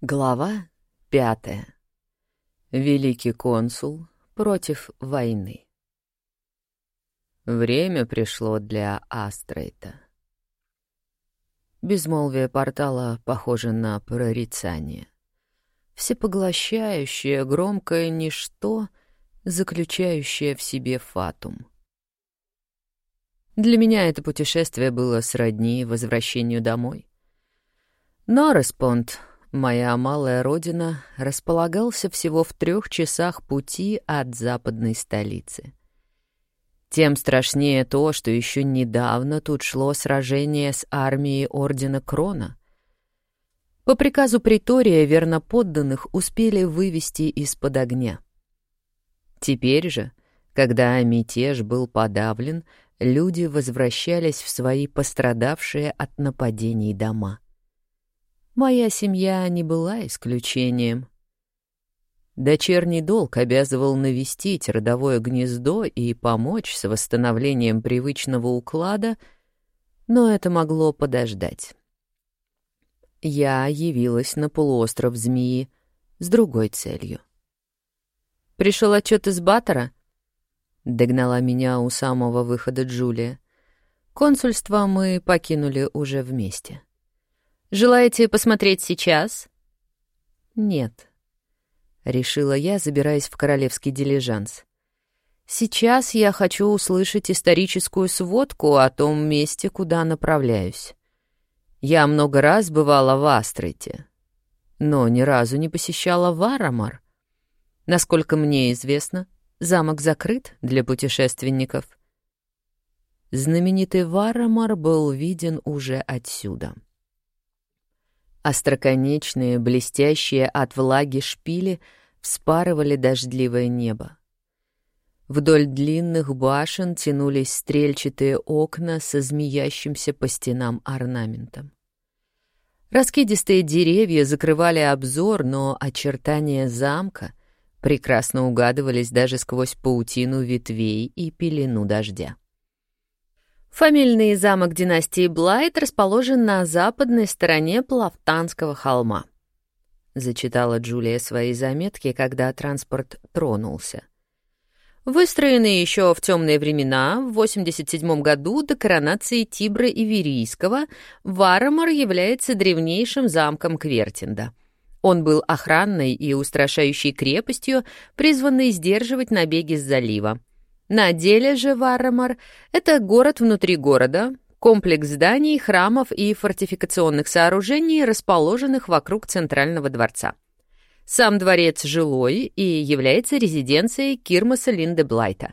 Глава пятая. Великий консул против войны. Время пришло для Астрейта. Безмолвие портала похоже на прорицание. Всепоглощающее, громкое ничто, заключающее в себе фатум. Для меня это путешествие было сродни возвращению домой. Но Респонд Моя малая родина располагался всего в трех часах пути от западной столицы. Тем страшнее то, что еще недавно тут шло сражение с армией Ордена Крона. По приказу Притория верноподданных успели вывести из-под огня. Теперь же, когда мятеж был подавлен, люди возвращались в свои пострадавшие от нападений дома — Моя семья не была исключением. Дочерний долг обязывал навестить родовое гнездо и помочь с восстановлением привычного уклада, но это могло подождать. Я явилась на полуостров Змеи с другой целью. «Пришел отчет из Баттера?» — догнала меня у самого выхода Джулия. Консульство мы покинули уже вместе. — Желаете посмотреть сейчас?» «Нет», — решила я, забираясь в королевский дилижанс. «Сейчас я хочу услышать историческую сводку о том месте, куда направляюсь. Я много раз бывала в Астрите, но ни разу не посещала Варамар. Насколько мне известно, замок закрыт для путешественников». Знаменитый Варамар был виден уже отсюда. Остроконечные, блестящие от влаги шпили вспарывали дождливое небо. Вдоль длинных башен тянулись стрельчатые окна со змеящимся по стенам орнаментом. Раскидистые деревья закрывали обзор, но очертания замка прекрасно угадывались даже сквозь паутину ветвей и пелену дождя. Фамильный замок династии Блайт расположен на западной стороне Плавтанского холма. Зачитала Джулия свои заметки, когда транспорт тронулся. Выстроенный еще в темные времена, в 87 году до коронации Тибра Иверийского, Варамор является древнейшим замком Квертинда. Он был охранной и устрашающей крепостью, призванной сдерживать набеги с залива. На деле же Варрамар — это город внутри города, комплекс зданий, храмов и фортификационных сооружений, расположенных вокруг Центрального дворца. Сам дворец жилой и является резиденцией Кирмаса Линдеблайта.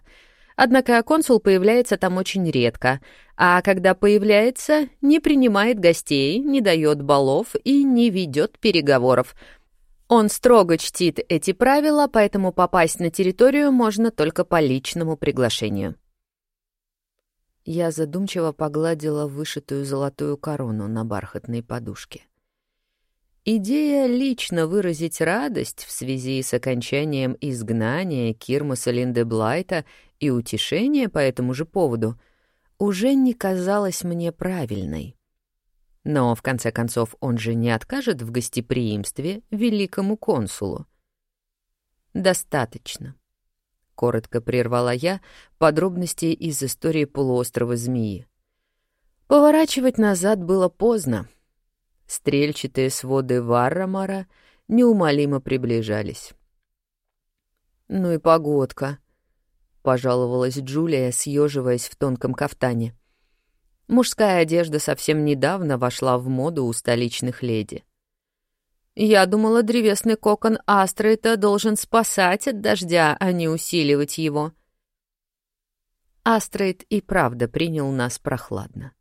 Однако консул появляется там очень редко, а когда появляется, не принимает гостей, не дает балов и не ведет переговоров — он строго чтит эти правила, поэтому попасть на территорию можно только по личному приглашению. Я задумчиво погладила вышитую золотую корону на бархатной подушке. Идея лично выразить радость в связи с окончанием изгнания Кирмаса Линдеблайта и утешение по этому же поводу уже не казалась мне правильной. Но, в конце концов, он же не откажет в гостеприимстве великому консулу. «Достаточно», — коротко прервала я подробности из истории полуострова Змеи. Поворачивать назад было поздно. Стрельчатые своды Варрамара неумолимо приближались. «Ну и погодка», — пожаловалась Джулия, съеживаясь в тонком кафтане. — Мужская одежда совсем недавно вошла в моду у столичных леди. Я думала, древесный кокон Астрейта должен спасать от дождя, а не усиливать его. Астрейт и правда принял нас прохладно.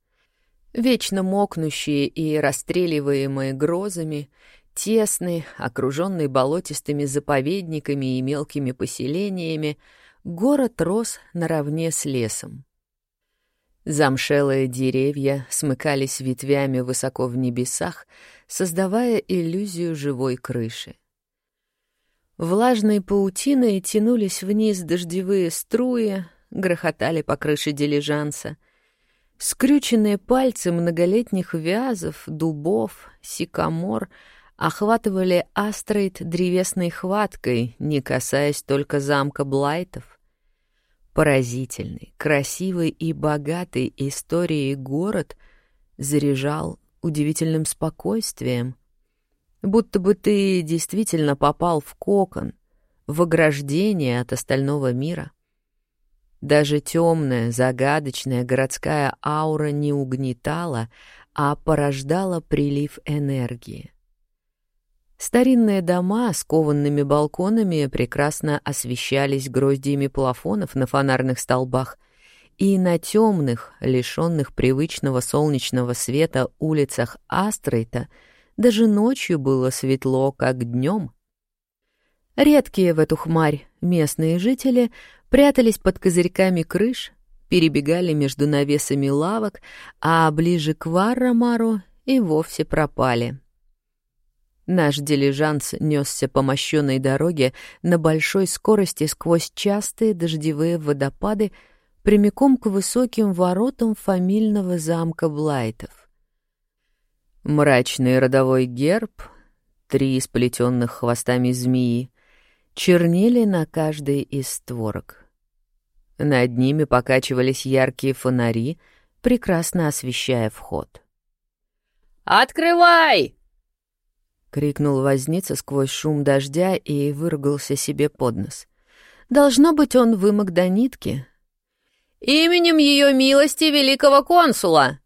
Вечно мокнущие и расстреливаемые грозами, тесный, окруженный болотистыми заповедниками и мелкими поселениями, город рос наравне с лесом. Замшелые деревья смыкались ветвями высоко в небесах, создавая иллюзию живой крыши. Влажной паутиной тянулись вниз дождевые струи, грохотали по крыше дилижанса. Скрюченные пальцы многолетних вязов, дубов, сикамор охватывали Астрейд древесной хваткой, не касаясь только замка Блайтов. Поразительный, красивый и богатый историей город заряжал удивительным спокойствием, будто бы ты действительно попал в кокон, в ограждение от остального мира. Даже темная, загадочная городская аура не угнетала, а порождала прилив энергии. Старинные дома с кованными балконами прекрасно освещались гроздьями плафонов на фонарных столбах, и на темных, лишенных привычного солнечного света улицах Астрейта даже ночью было светло, как днем. Редкие в эту хмарь местные жители прятались под козырьками крыш, перебегали между навесами лавок, а ближе к Варрамару и вовсе пропали. Наш дилижанс несся по мощенной дороге на большой скорости сквозь частые дождевые водопады прямиком к высоким воротам фамильного замка Блайтов. Мрачный родовой герб, три сплетенных хвостами змеи, чернели на каждой из створок. Над ними покачивались яркие фонари, прекрасно освещая вход. «Открывай!» — крикнул возница сквозь шум дождя и выругался себе под нос. Должно быть, он вымок до нитки. «Именем ее милости великого консула!»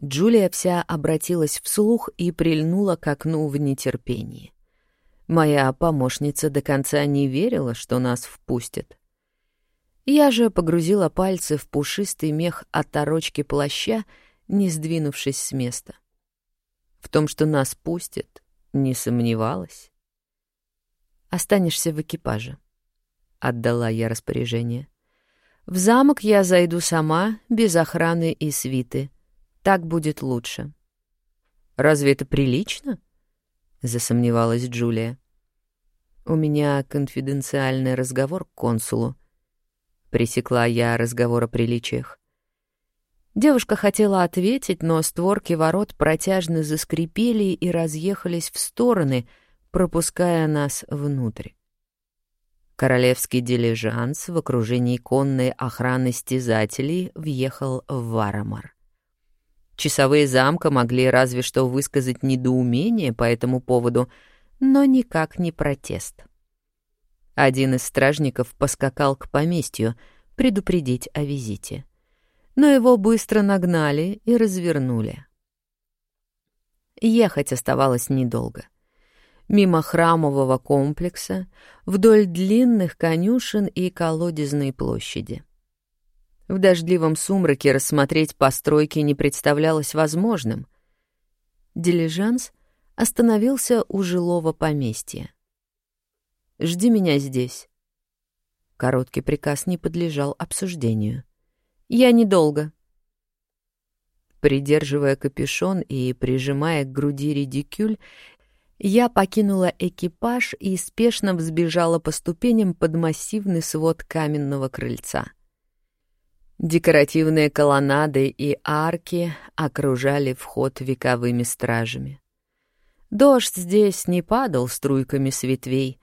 Джулия вся обратилась вслух и прильнула к окну в нетерпении. Моя помощница до конца не верила, что нас впустят. Я же погрузила пальцы в пушистый мех от торочки плаща, не сдвинувшись с места. В том, что нас пустят, не сомневалась. «Останешься в экипаже», — отдала я распоряжение. «В замок я зайду сама, без охраны и свиты. Так будет лучше». «Разве это прилично?» — засомневалась Джулия. «У меня конфиденциальный разговор к консулу», — пресекла я разговор о приличиях. Девушка хотела ответить, но створки ворот протяжно заскрипели и разъехались в стороны, пропуская нас внутрь. Королевский дилижанс в окружении конной охраны стязателей въехал в Варамар. Часовые замка могли разве что высказать недоумение по этому поводу, но никак не протест. Один из стражников поскакал к поместью предупредить о визите. Но его быстро нагнали и развернули. Ехать оставалось недолго. Мимо храмового комплекса, вдоль длинных конюшен и колодезной площади. В дождливом сумраке рассмотреть постройки не представлялось возможным. Дилижанс остановился у жилого поместья. Жди меня здесь». Короткий приказ не подлежал обсуждению. «Я недолго». Придерживая капюшон и прижимая к груди редикюль, я покинула экипаж и спешно взбежала по ступеням под массивный свод каменного крыльца. Декоративные колоннады и арки окружали вход вековыми стражами. Дождь здесь не падал струйками с ветвей,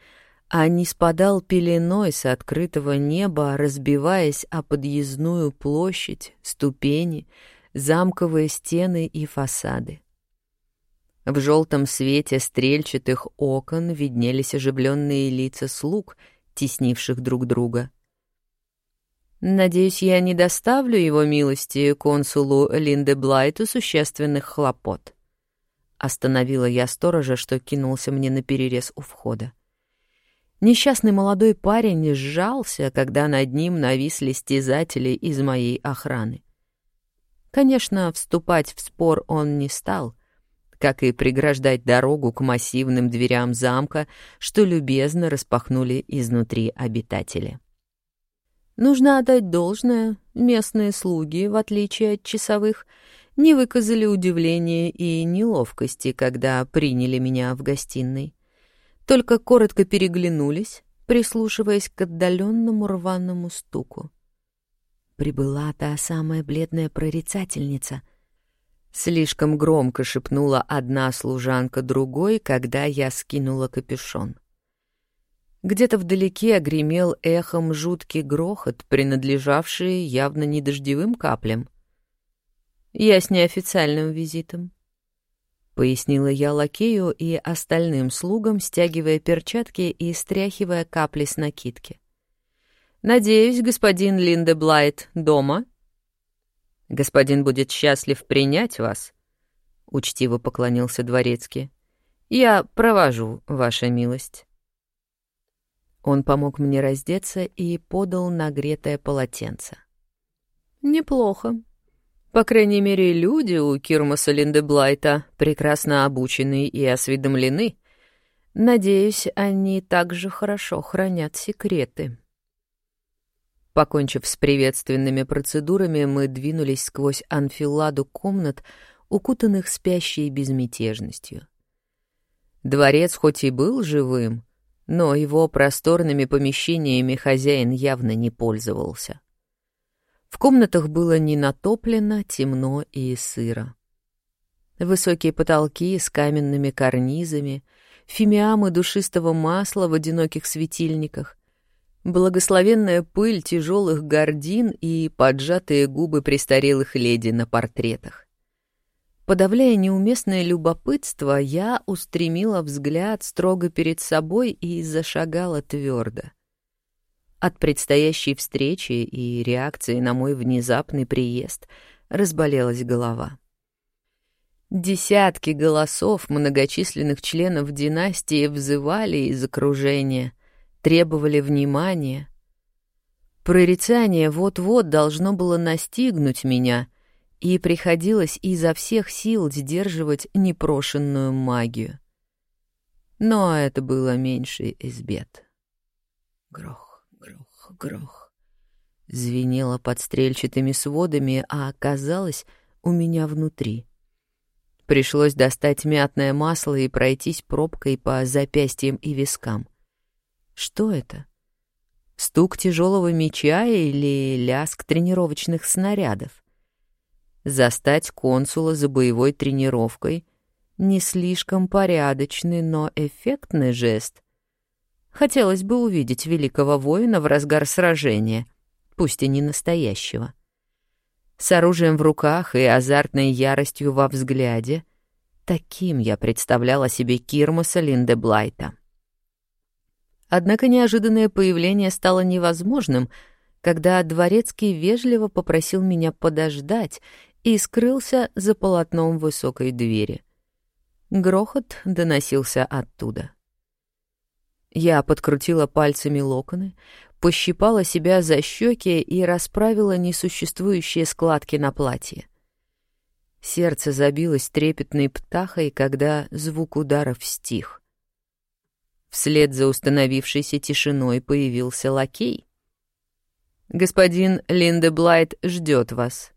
а не спадал пеленой с открытого неба, разбиваясь о подъездную площадь, ступени, замковые стены и фасады. В желтом свете стрельчатых окон виднелись оживленные лица слуг, теснивших друг друга. «Надеюсь, я не доставлю его милости консулу Линде Блайту существенных хлопот». Остановила я сторожа, что кинулся мне на перерез у входа. Несчастный молодой парень сжался, когда над ним нависли стязатели из моей охраны. Конечно, вступать в спор он не стал, как и преграждать дорогу к массивным дверям замка, что любезно распахнули изнутри обитатели. Нужно отдать должное, местные слуги, в отличие от часовых, не выказали удивления и неловкости, когда приняли меня в гостиной только коротко переглянулись, прислушиваясь к отдаленному рваному стуку. Прибыла та самая бледная прорицательница. Слишком громко шепнула одна служанка другой, когда я скинула капюшон. Где-то вдалеке огремел эхом жуткий грохот, принадлежавший явно не дождевым каплям. «Я с неофициальным визитом», — пояснила я лакею и остальным слугам, стягивая перчатки и стряхивая капли с накидки. «Надеюсь, господин Линдеблайт дома?» «Господин будет счастлив принять вас», — учтиво поклонился дворецкий. «Я провожу, ваша милость». Он помог мне раздеться и подал нагретое полотенце. «Неплохо. По крайней мере, люди у Кирмаса Линдеблайта прекрасно обучены и осведомлены. Надеюсь, они также хорошо хранят секреты». Покончив с приветственными процедурами, мы двинулись сквозь анфиладу комнат, укутанных спящей безмятежностью. Дворец хоть и был живым, но его просторными помещениями хозяин явно не пользовался. В комнатах было не натоплено, темно и сыро. Высокие потолки с каменными карнизами, фимиамы душистого масла в одиноких светильниках, благословенная пыль тяжелых гордин и поджатые губы престарелых леди на портретах. Подавляя неуместное любопытство, я устремила взгляд строго перед собой и зашагала твердо. От предстоящей встречи и реакции на мой внезапный приезд разболелась голова. Десятки голосов многочисленных членов династии взывали из окружения, требовали внимания. Прорицание вот-вот должно было настигнуть меня — и приходилось изо всех сил сдерживать непрошенную магию. Но это было меньше из бед. Грох, грох. Звенело под стрельчатыми сводами, а оказалось у меня внутри. Пришлось достать мятное масло и пройтись пробкой по запястьям и вискам. Что это? Стук тяжелого меча или ляск тренировочных снарядов? Застать консула за боевой тренировкой — не слишком порядочный, но эффектный жест. Хотелось бы увидеть великого воина в разгар сражения, пусть и не настоящего. С оружием в руках и азартной яростью во взгляде — таким я представляла себе Кирмаса Линдеблайта. Однако неожиданное появление стало невозможным, когда Дворецкий вежливо попросил меня подождать и скрылся за полотном высокой двери. Грохот доносился оттуда. Я подкрутила пальцами локоны, пощипала себя за щеки и расправила несуществующие складки на платье. Сердце забилось трепетной птахой, когда звук ударов стих. Вслед за установившейся тишиной появился лакей. «Господин Линдеблайт ждет вас»,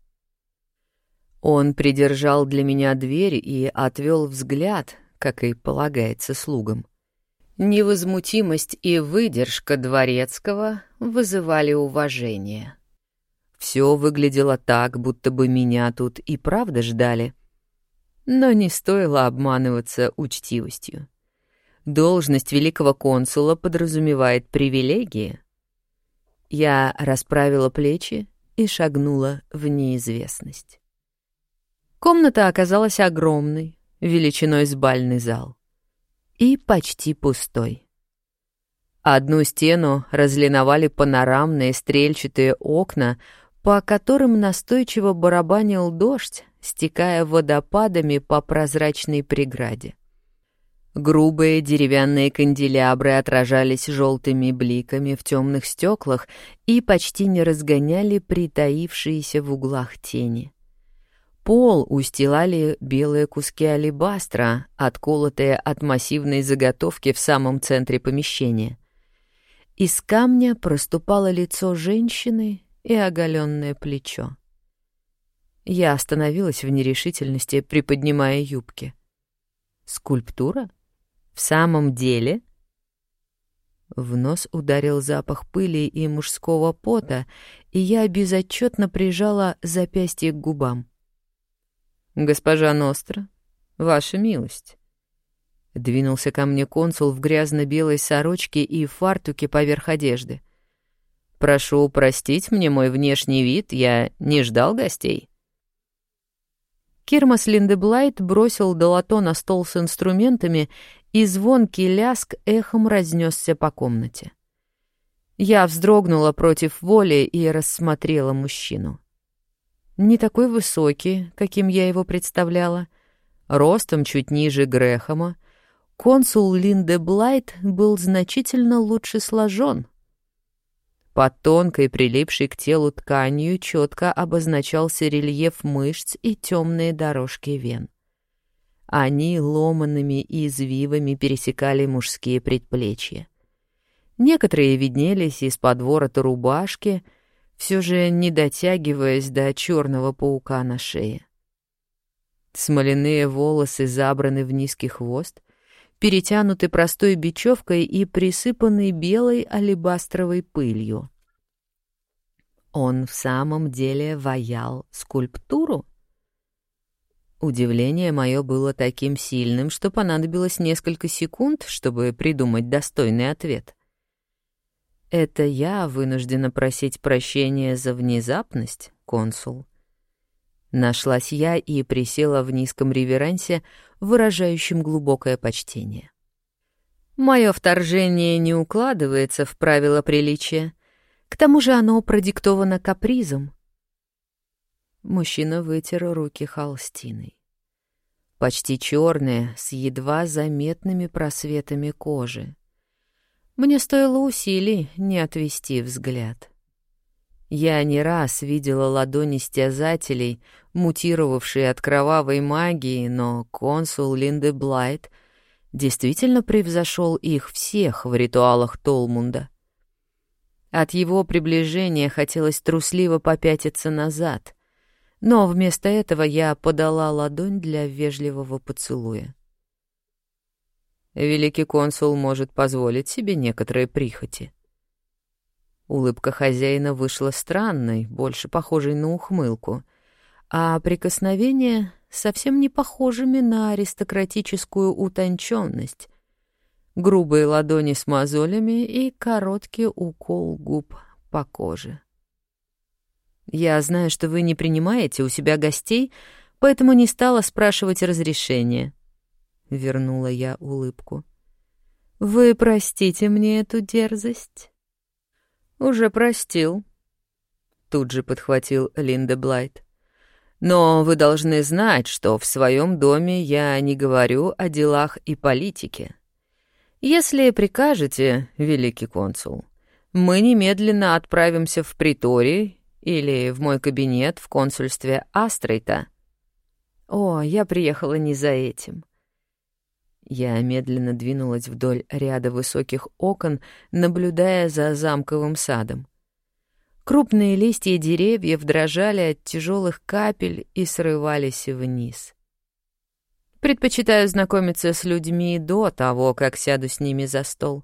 он придержал для меня дверь и отвел взгляд, как и полагается слугам. Невозмутимость и выдержка дворецкого вызывали уважение. Все выглядело так, будто бы меня тут и правда ждали. Но не стоило обманываться учтивостью. Должность великого консула подразумевает привилегии. Я расправила плечи и шагнула в неизвестность. Комната оказалась огромной, величиной с бальный зал. И почти пустой. Одну стену разлиновали панорамные стрельчатые окна, по которым настойчиво барабанил дождь, стекая водопадами по прозрачной преграде. Грубые деревянные канделябры отражались желтыми бликами в темных стеклах и почти не разгоняли притаившиеся в углах тени. Пол устилали белые куски алебастра, отколотые от массивной заготовки в самом центре помещения. Из камня проступало лицо женщины и оголенное плечо. Я остановилась в нерешительности, приподнимая юбки. «Скульптура? В самом деле?» В нос ударил запах пыли и мужского пота, и я безотчетно прижала запястье к губам. Госпожа Ностра, ваша милость. Двинулся ко мне консул в грязно-белой сорочке и фартуке поверх одежды. «Прошу простить мне мой внешний вид, я не ждал гостей». Кирмас Линдеблайт бросил долото на стол с инструментами, и звонкий ляск эхом разнесся по комнате. Я вздрогнула против воли и рассмотрела мужчину. Не такой высокий, каким я его представляла, ростом чуть ниже Грэхэма, консул Линде Блайт был значительно лучше сложен. Под тонкой, прилипшей к телу тканью, четко обозначался рельеф мышц и темные дорожки вен. Они ломанными извивами пересекали мужские предплечья. Некоторые виднелись из-под ворота рубашки, все же не дотягиваясь до черного паука на шее. Смоляные волосы забраны в низкий хвост, перетянуты простой бечевкой и присыпаны белой алебастровой пылью. Он в самом деле ваял скульптуру? Удивление мое было таким сильным, что понадобилось несколько секунд, чтобы придумать достойный ответ. «Это я вынуждена просить прощения за внезапность, консул?» Нашлась я и присела в низком реверансе, выражающем глубокое почтение. Мое вторжение не укладывается в правила приличия. К тому же оно продиктовано капризом. Мужчина вытер руки холстиной. Почти черные, с едва заметными просветами кожи. Мне стоило усилий не отвести взгляд. Я не раз видела ладони стязателей, мутировавшие от кровавой магии, но консул Линде Блайт действительно превзошел их всех в ритуалах Толмунда. От его приближения хотелось трусливо попятиться назад, но вместо этого я подала ладонь для вежливого поцелуя. Великий консул может позволить себе некоторые прихоти — Улыбка хозяина вышла странной, больше похожей на ухмылку, а прикосновения совсем не похожими на аристократическую утонченность. Грубые ладони с мозолями и короткий укол губ по коже. «Я знаю, что вы не принимаете у себя гостей, поэтому не стала спрашивать разрешения», — вернула я улыбку. «Вы простите мне эту дерзость?» «Уже простил», — тут же подхватил Линда Блайт. «Но вы должны знать, что в своем доме я не говорю о делах и политике. Если прикажете, великий консул, мы немедленно отправимся в приторий или в мой кабинет в консульстве Астрейта». «О, я приехала не за этим. Я медленно двинулась вдоль ряда высоких окон, наблюдая за замковым садом. Крупные листья деревьев дрожали от тяжелых капель и срывались вниз. Предпочитаю знакомиться с людьми до того, как сяду с ними за стол.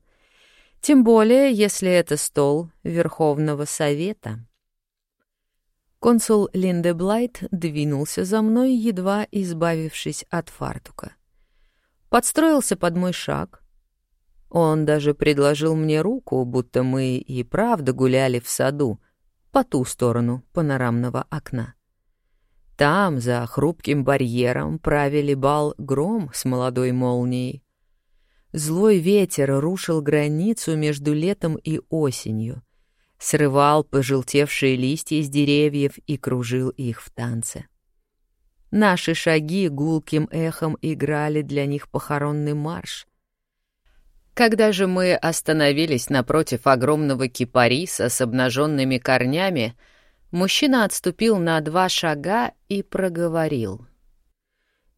Тем более, если это стол Верховного Совета. Консул Линде Блайт двинулся за мной, едва избавившись от фартука подстроился под мой шаг. Он даже предложил мне руку, будто мы и правда гуляли в саду, по ту сторону панорамного окна. Там, за хрупким барьером, правили бал гром с молодой молнией. Злой ветер рушил границу между летом и осенью, срывал пожелтевшие листья с деревьев и кружил их в танце. Наши шаги гулким эхом играли для них похоронный марш. Когда же мы остановились напротив огромного кипариса с обнаженными корнями, мужчина отступил на два шага и проговорил.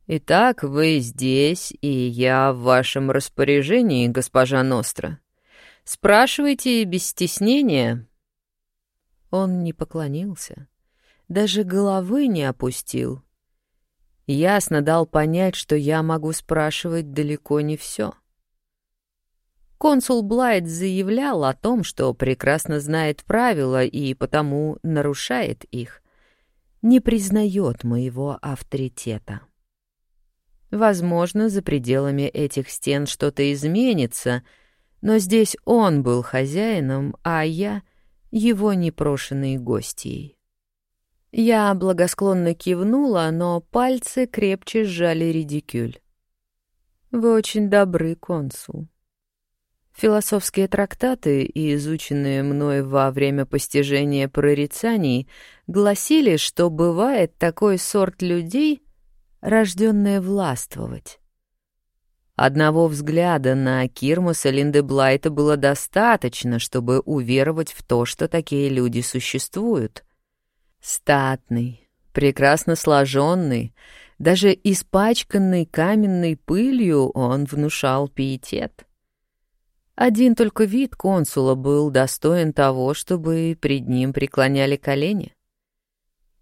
«Итак, вы здесь, и я в вашем распоряжении, госпожа Ностра. Спрашивайте без стеснения». Он не поклонился, даже головы не опустил — ясно дал понять, что я могу спрашивать далеко не все. Консул Блайт заявлял о том, что прекрасно знает правила и потому нарушает их. не признает моего авторитета. Возможно, за пределами этих стен что-то изменится, но здесь он был хозяином, а я — его непрошенной гостьей. Я благосклонно кивнула, но пальцы крепче сжали редикюль. «Вы очень добры, консул». Философские трактаты, изученные мной во время постижения прорицаний, гласили, что бывает такой сорт людей — рожденная властвовать. Одного взгляда на Кирмуса Линдеблайта было достаточно, чтобы уверовать в то, что такие люди существуют. Статный, прекрасно сложенный, даже испачканный каменной пылью он внушал пиетет. Один только вид консула был достоин того, чтобы пред ним преклоняли колени.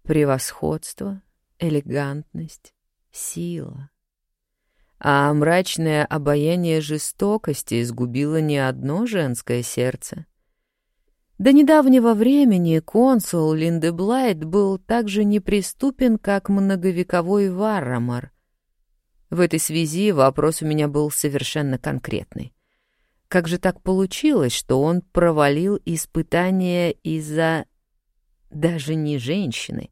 Превосходство, элегантность, сила. А мрачное обаяние жестокости изгубило не одно женское сердце. До недавнего времени консул Линдеблайт был так же неприступен, как многовековой Варрамар. В этой связи вопрос у меня был совершенно конкретный. Как же так получилось, что он провалил испытание из-за даже не женщины,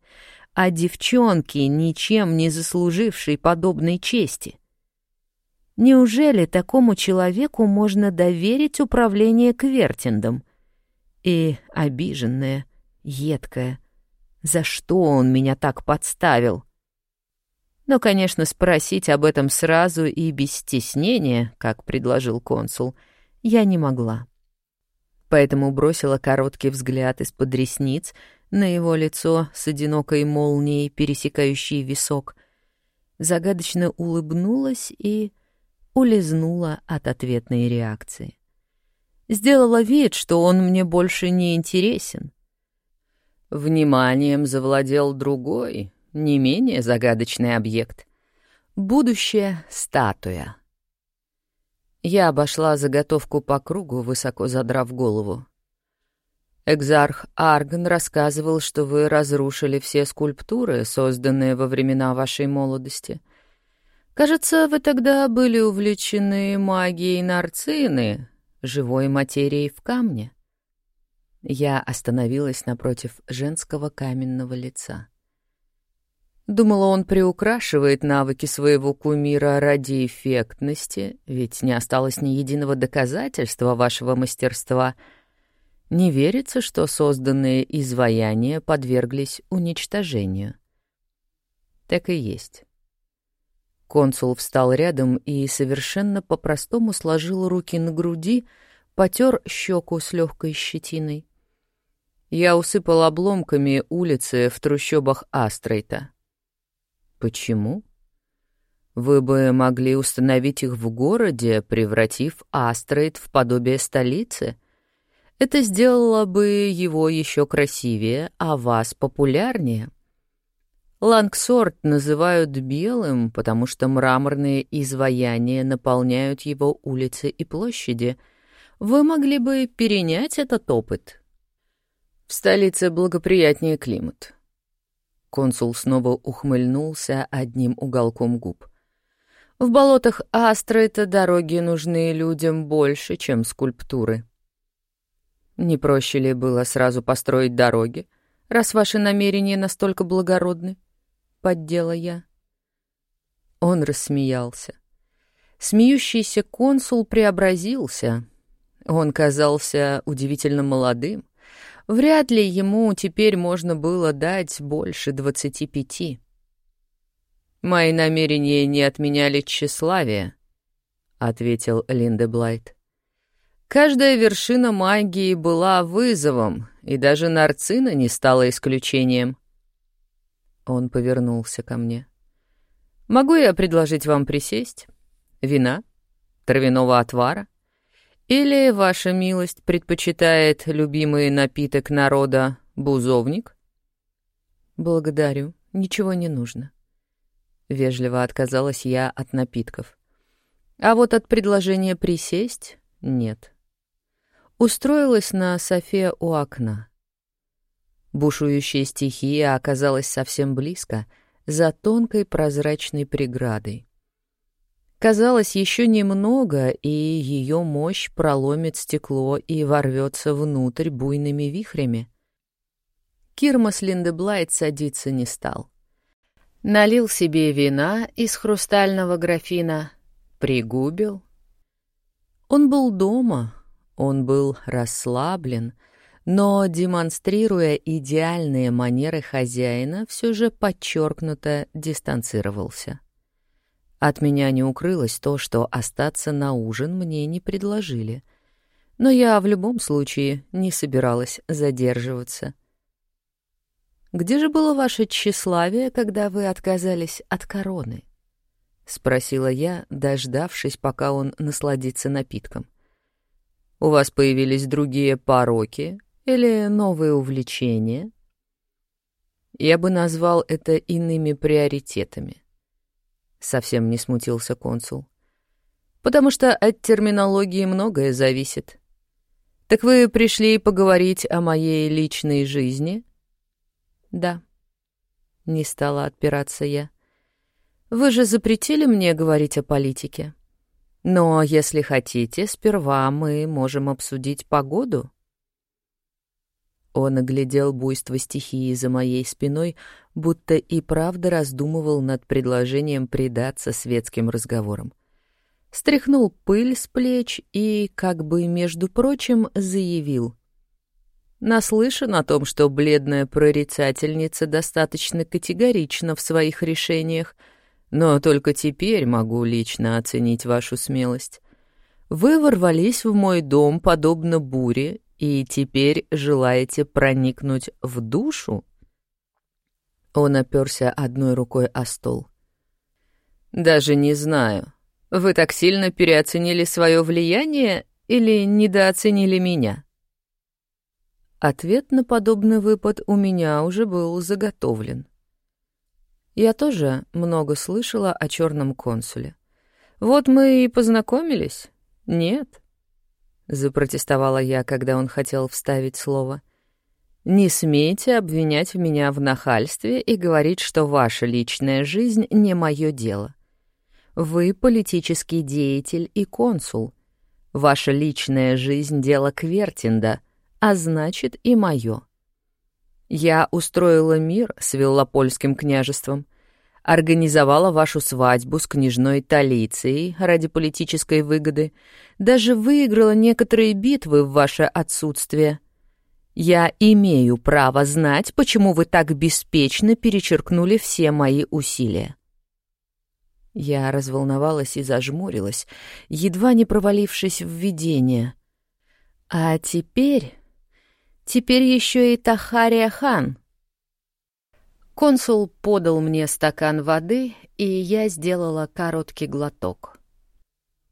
а девчонки, ничем не заслужившей подобной чести. Неужели такому человеку можно доверить управление Квертиндом? И обиженная, едкая, за что он меня так подставил? Но, конечно, спросить об этом сразу и без стеснения, как предложил консул, я не могла. Поэтому бросила короткий взгляд из-под ресниц — на его лицо с одинокой молнией, пересекающей висок, загадочно улыбнулась и улизнула от ответной реакции. Сделала вид, что он мне больше не интересен. Вниманием завладел другой, не менее загадочный объект. Будущая статуя. Я обошла заготовку по кругу, высоко задрав голову. Экзарх Арган рассказывал, что вы разрушили все скульптуры, созданные во времена вашей молодости. Кажется, вы тогда были увлечены магией нарцины, живой материей в камне. Я остановилась напротив женского каменного лица. Думала, он приукрашивает навыки своего кумира ради эффектности, ведь не осталось ни единого доказательства вашего мастерства — не верится, что созданные изваяния подверглись уничтожению. Так и есть. Консул встал рядом и совершенно по-простому сложил руки на груди, потер щеку с легкой щетиной. Я усыпал обломками улицы в трущобах Астрейта. Почему? Вы бы могли установить их в городе, превратив Астрейт в подобие столицы — это сделало бы его еще красивее, а вас популярнее. Лангсорт называют белым, потому что мраморные изваяния наполняют его улицы и площади. Вы могли бы перенять этот опыт. В столице благоприятнее климат. Консул снова ухмыльнулся одним уголком губ. В болотах Астрейта дороги нужны людям больше, чем скульптуры. Не проще ли было сразу построить дороги, раз ваши намерения настолько благородны? Поддела я. Он рассмеялся. Смеющийся консул преобразился. Он казался удивительно молодым. Вряд ли ему теперь можно было дать больше двадцати пяти. «Мои намерения не отменяли тщеславия», — ответил Линдеблайт. Каждая вершина магии была вызовом, и даже Нарцина не стала исключением. Он повернулся ко мне. «Могу я предложить вам присесть? Вина? Травяного отвара? Или ваша милость предпочитает любимый напиток народа — бузовник?» «Благодарю, ничего не нужно». Вежливо отказалась я от напитков. А вот от предложения присесть — нет устроилась на софе у окна. Бушующая стихия оказалась совсем близко, за тонкой прозрачной преградой. Казалось, еще немного, и ее мощь проломит стекло и ворвется внутрь буйными вихрями. Кирмас Линдеблайт садиться не стал. Налил себе вина из хрустального графина, пригубил. Он был дома, он был расслаблен, но, демонстрируя идеальные манеры хозяина, все же подчеркнуто дистанцировался. От меня не укрылось то, что остаться на ужин мне не предложили. Но я в любом случае не собиралась задерживаться. «Где же было ваше тщеславие, когда вы отказались от короны?» — спросила я, дождавшись, пока он насладится напитком. «У вас появились другие пороки или новые увлечения?» Я бы назвал это иными приоритетами совсем не смутился консул. Потому что от терминологии многое зависит. Так вы пришли поговорить о моей личной жизни? Да. Не стала отпираться я. Вы же запретили мне говорить о политике. Но если хотите, сперва мы можем обсудить погоду. Он оглядел буйство стихии за моей спиной, будто и правда раздумывал над предложением предаться светским разговорам. Стряхнул пыль с плеч и, как бы между прочим, заявил. Наслышан о том, что бледная прорицательница достаточно категорична в своих решениях, но только теперь могу лично оценить вашу смелость. Вы ворвались в мой дом подобно буре и теперь желаете проникнуть в душу? Он оперся одной рукой о стол. Даже не знаю. Вы так сильно переоценили свое влияние или недооценили меня? Ответ на подобный выпад у меня уже был заготовлен. Я тоже много слышала о черном консуле. Вот мы и познакомились. Нет, — запротестовала я, когда он хотел вставить слово. «Не смейте обвинять меня в нахальстве и говорить, что ваша личная жизнь не мое дело. Вы политический деятель и консул. Ваша личная жизнь — дело Квертинда, а значит и мое. Я устроила мир с Виллопольским княжеством — организовала вашу свадьбу с княжной Талицией ради политической выгоды, даже выиграла некоторые битвы в ваше отсутствие. Я имею право знать, почему вы так беспечно перечеркнули все мои усилия. Я разволновалась и зажмурилась, едва не провалившись в видение. А теперь... Теперь еще и Тахария хан — Консул подал мне стакан воды, и я сделала короткий глоток.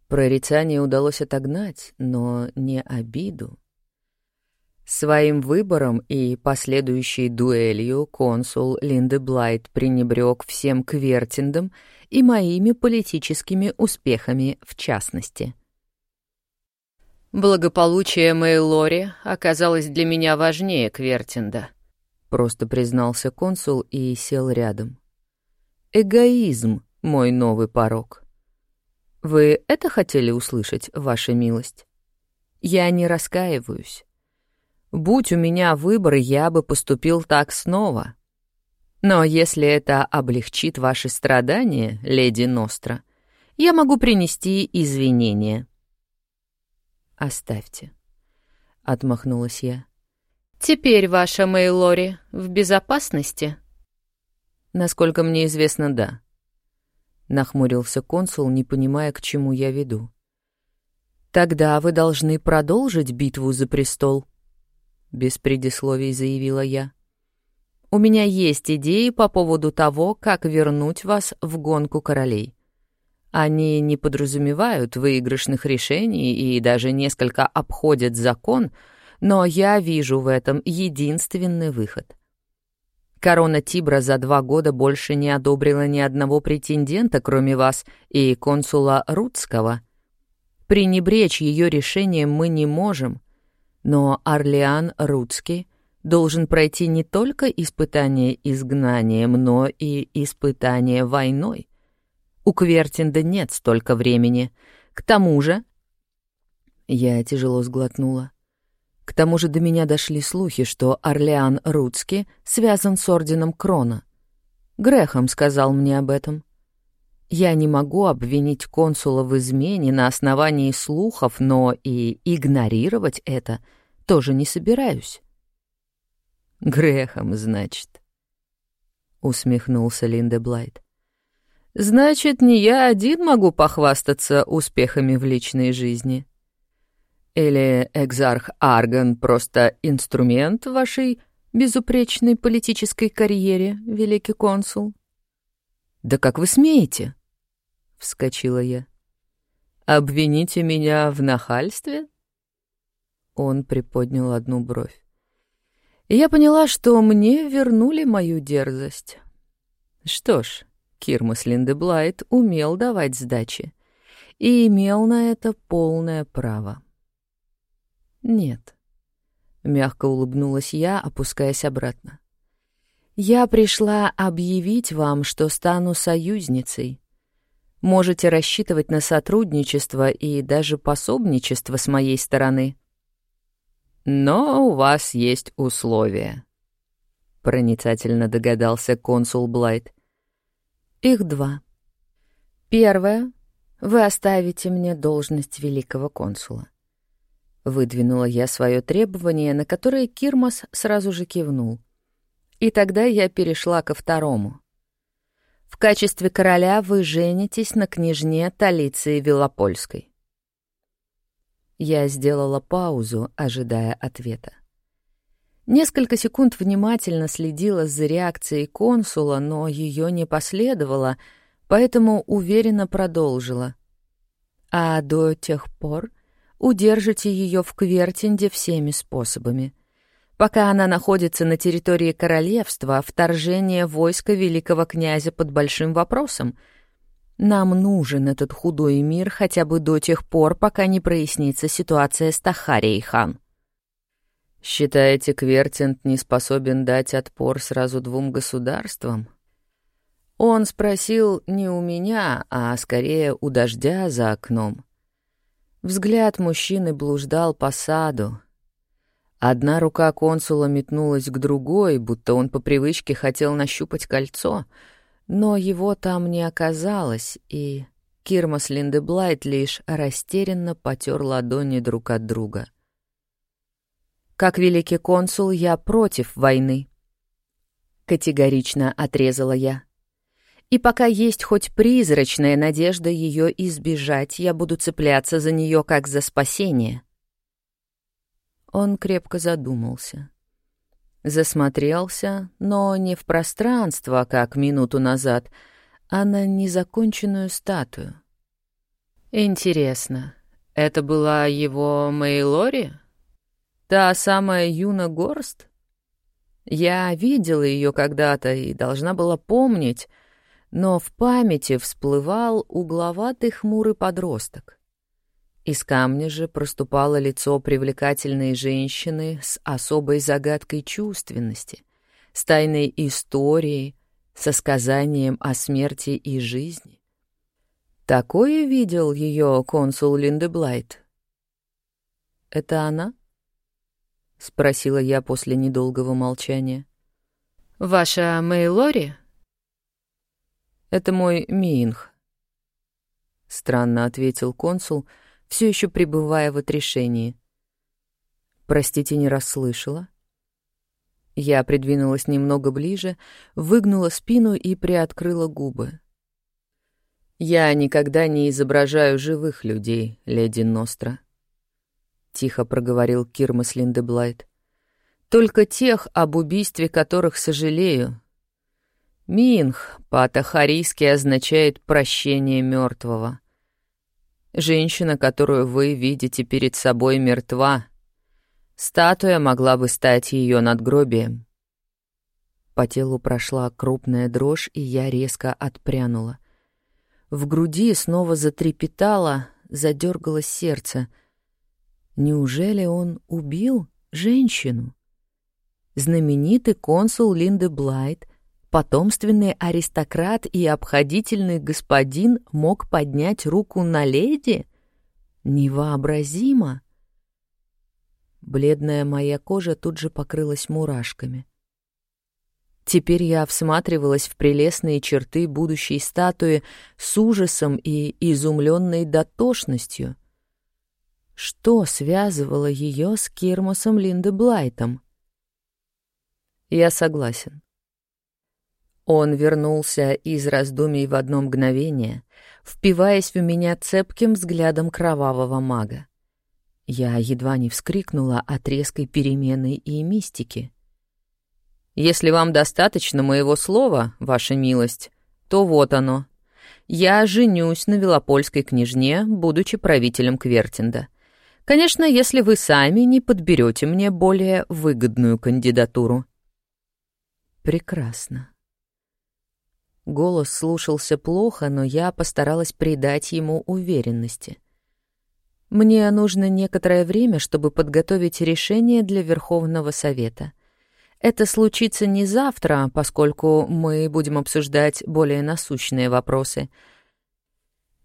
Прорицание удалось отогнать, но не обиду. Своим выбором и последующей дуэлью консул Линде Блайт пренебрег всем Квертиндом и моими политическими успехами в частности. Благополучие Мэйлори оказалось для меня важнее Квертинда — Просто признался консул и сел рядом. Эгоизм — мой новый порог. Вы это хотели услышать, ваша милость? Я не раскаиваюсь. Будь у меня выбор, я бы поступил так снова. Но если это облегчит ваши страдания, леди Ностра, я могу принести извинения. Оставьте, — отмахнулась я. «Теперь ваша Мейлори в безопасности?» «Насколько мне известно, да», — нахмурился консул, не понимая, к чему я веду. «Тогда вы должны продолжить битву за престол», — без предисловий заявила я. «У меня есть идеи по поводу того, как вернуть вас в гонку королей. Они не подразумевают выигрышных решений и даже несколько обходят закон, — но я вижу в этом единственный выход. Корона Тибра за два года больше не одобрила ни одного претендента, кроме вас и консула Рудского. Пренебречь ее решением мы не можем, но Орлеан Рудский должен пройти не только испытание изгнанием, но и испытание войной. У Квертинда нет столько времени. К тому же... Я тяжело сглотнула. К тому же до меня дошли слухи, что Орлеан Руцки связан с орденом Крона. Грехом сказал мне об этом. Я не могу обвинить консула в измене на основании слухов, но и игнорировать это тоже не собираюсь. «Грехом, значит», — усмехнулся Линде Блайт. «Значит, не я один могу похвастаться успехами в личной жизни. Или экзарх Арган просто инструмент вашей безупречной политической карьере, великий консул?» «Да как вы смеете?» — вскочила я. «Обвините меня в нахальстве?» Он приподнял одну бровь я поняла, что мне вернули мою дерзость. Что ж, Кирмас Линдеблайт умел давать сдачи и имел на это полное право. «Нет», — мягко улыбнулась я, опускаясь обратно. «Я пришла объявить вам, что стану союзницей. Можете рассчитывать на сотрудничество и даже пособничество с моей стороны». «Но у вас есть условия», — проницательно догадался консул Блайт. «Их два. Первое. Вы оставите мне должность великого консула». Выдвинула я свое требование, на которое Кирмас сразу же кивнул. И тогда я перешла ко второму. В качестве короля вы женитесь на княжне Талиции Велопольской. Я сделала паузу, ожидая ответа. Несколько секунд внимательно следила за реакцией консула, но ее не последовало, поэтому уверенно продолжила. «А до тех пор удержите ее в Квертинде всеми способами. Пока она находится на территории королевства, вторжение войска великого князя под большим вопросом — нам нужен этот худой мир хотя бы до тех пор, пока не прояснится ситуация с Тахарией хан. Считаете, Квертинт не способен дать отпор сразу двум государствам? Он спросил не у меня, а скорее у дождя за окном. Взгляд мужчины блуждал по саду. Одна рука консула метнулась к другой, будто он по привычке хотел нащупать кольцо — но его там не оказалось, и Кирмас Линдеблайт лишь растерянно потер ладони друг от друга. «Как великий консул, я против войны», — категорично отрезала я. «И пока есть хоть призрачная надежда ее избежать, я буду цепляться за нее как за спасение». Он крепко задумался. Засмотрелся, но не в пространство, как минуту назад, а на незаконченную статую. Интересно, это была его Мейлори? Та самая Юна Горст? Я видела ее когда-то и должна была помнить, но в памяти всплывал угловатый хмурый подросток. Из камня же проступало лицо привлекательной женщины с особой загадкой чувственности, с тайной историей, со сказанием о смерти и жизни. Такое видел ее консул Линдеблайт. «Это она?» — спросила я после недолгого молчания. «Ваша Мейлори?» «Это мой Минх», — странно ответил консул, — все еще пребывая в отрешении. «Простите, не расслышала?» Я придвинулась немного ближе, выгнула спину и приоткрыла губы. «Я никогда не изображаю живых людей, леди Ностра», — тихо проговорил Кирмас Линдеблайт. «Только тех, об убийстве которых сожалею. Минх по-атахарийски означает «прощение мертвого». Женщина, которую вы видите перед собой, мертва. Статуя могла бы стать ее надгробием. По телу прошла крупная дрожь, и я резко отпрянула. В груди снова затрепетало, задергалось сердце. Неужели он убил женщину? знаменитый консул Линды Блайт, потомственный аристократ и обходительный господин мог поднять руку на леди? Невообразимо! Бледная моя кожа тут же покрылась мурашками. Теперь я всматривалась в прелестные черты будущей статуи с ужасом и изумленной дотошностью. Что связывало ее с Кирмосом Линдеблайтом? Я согласен. Он вернулся из раздумий в одно мгновение, впиваясь в меня цепким взглядом кровавого мага. Я едва не вскрикнула от резкой перемены и мистики. «Если вам достаточно моего слова, ваша милость, то вот оно. Я женюсь на Велопольской княжне, будучи правителем Квертинда. Конечно, если вы сами не подберете мне более выгодную кандидатуру». «Прекрасно». Голос слушался плохо, но я постаралась придать ему уверенности. Мне нужно некоторое время, чтобы подготовить решение для Верховного Совета. Это случится не завтра, поскольку мы будем обсуждать более насущные вопросы.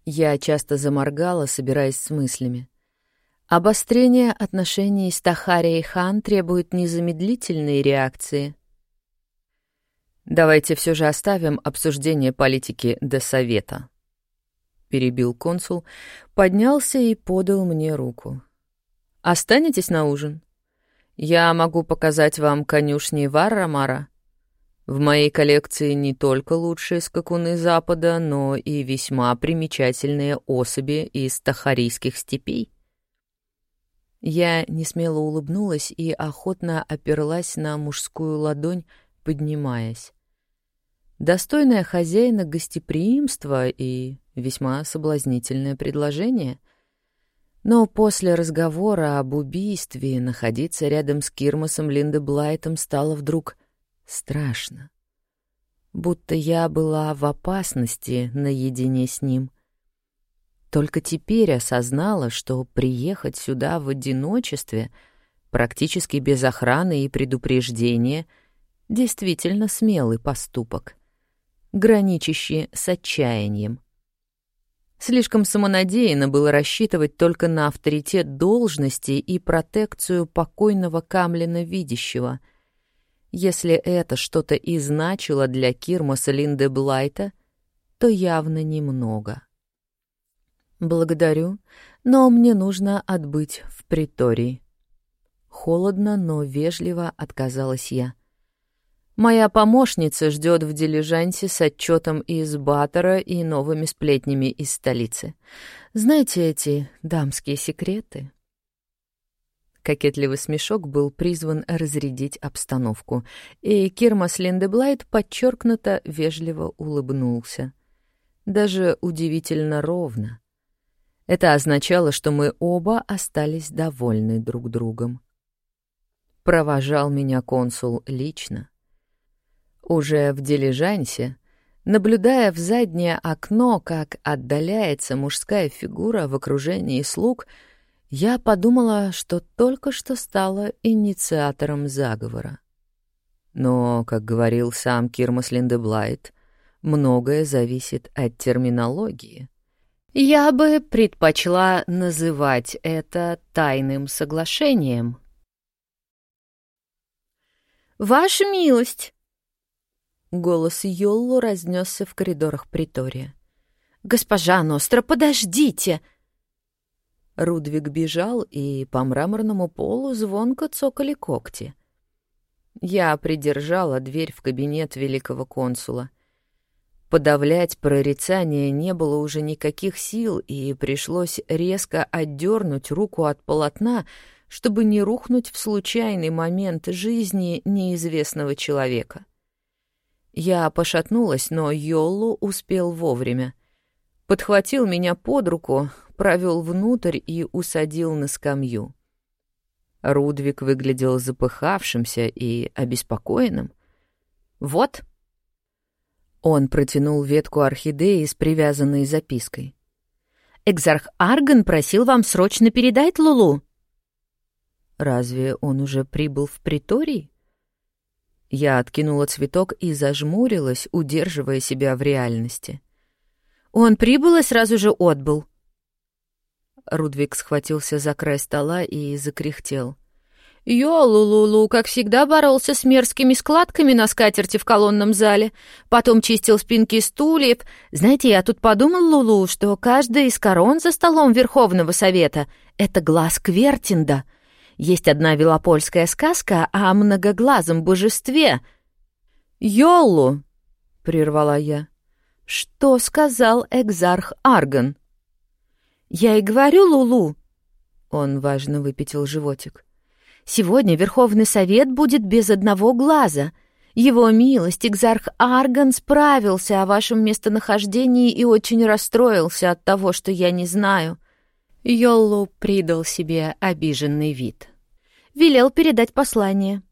Я часто заморгала, собираясь с мыслями. Обострение отношений с Тахарией Хан требует незамедлительной реакции. Давайте все же оставим обсуждение политики до Совета. — перебил консул, поднялся и подал мне руку. «Останетесь на ужин? Я могу показать вам конюшни Варрамара. В моей коллекции не только лучшие скакуны Запада, но и весьма примечательные особи из тахарийских степей». Я несмело улыбнулась и охотно оперлась на мужскую ладонь, поднимаясь. Достойная хозяина гостеприимства и Весьма соблазнительное предложение. Но после разговора об убийстве находиться рядом с Кирмосом Линды Блайтом стало вдруг страшно. Будто я была в опасности наедине с ним. Только теперь осознала, что приехать сюда в одиночестве, практически без охраны и предупреждения, действительно смелый поступок, граничащий с отчаянием — Слишком самонадеянно было рассчитывать только на авторитет должности и протекцию покойного Камлина Видящего. Если это что-то и значило для Кирмаса Линде Блайта, то явно немного. «Благодарю, но мне нужно отбыть в притории». Холодно, но вежливо отказалась я. Моя помощница ждет в дилижансе с отчетом из Баттера и новыми сплетнями из столицы. Знаете эти дамские секреты? Кокетливый смешок был призван разрядить обстановку, и Кирмас Линдеблайт подчеркнуто вежливо улыбнулся. Даже удивительно ровно. Это означало, что мы оба остались довольны друг другом. Провожал меня консул лично. Уже в дилижансе, наблюдая в заднее окно, как отдаляется мужская фигура в окружении слуг, я подумала, что только что стала инициатором заговора. Но, как говорил сам Кирмас Линдеблайт, многое зависит от терминологии. Я бы предпочла называть это тайным соглашением. «Ваша милость!» Голос Йоллу разнесся в коридорах притория. «Госпожа Ностра, подождите!» Рудвиг бежал, и по мраморному полу звонко цокали когти. Я придержала дверь в кабинет великого консула. Подавлять прорицание не было уже никаких сил, и пришлось резко отдернуть руку от полотна, чтобы не рухнуть в случайный момент жизни неизвестного человека. Я пошатнулась, но Йоллу успел вовремя. Подхватил меня под руку, провел внутрь и усадил на скамью. Рудвик выглядел запыхавшимся и обеспокоенным. «Вот». Он протянул ветку орхидеи с привязанной запиской. «Экзарх Арган просил вам срочно передать, Лулу». Разве он уже прибыл в приторий разве он уже прибыл в приторий Я откинула цветок и зажмурилась, удерживая себя в реальности. «Он прибыл и сразу же отбыл». Рудвик схватился за край стола и закряхтел. Йо-лу-лу-лу, как всегда, боролся с мерзкими складками на скатерти в колонном зале. Потом чистил спинки стульев. Знаете, я тут подумал, Лулу, что каждая из корон за столом Верховного Совета — это глаз Квертинда. Есть одна велопольская сказка о многоглазом божестве. «Йоллу!» — прервала я. «Что сказал экзарх Арган?» «Я и говорю, Лулу!» Он важно выпятил животик. Сегодня Верховный Совет будет без одного глаза. Его милость, Экзарх Арган, справился о вашем местонахождении и очень расстроился от того, что я не знаю». Йоллу придал себе обиженный вид. «Велел передать послание».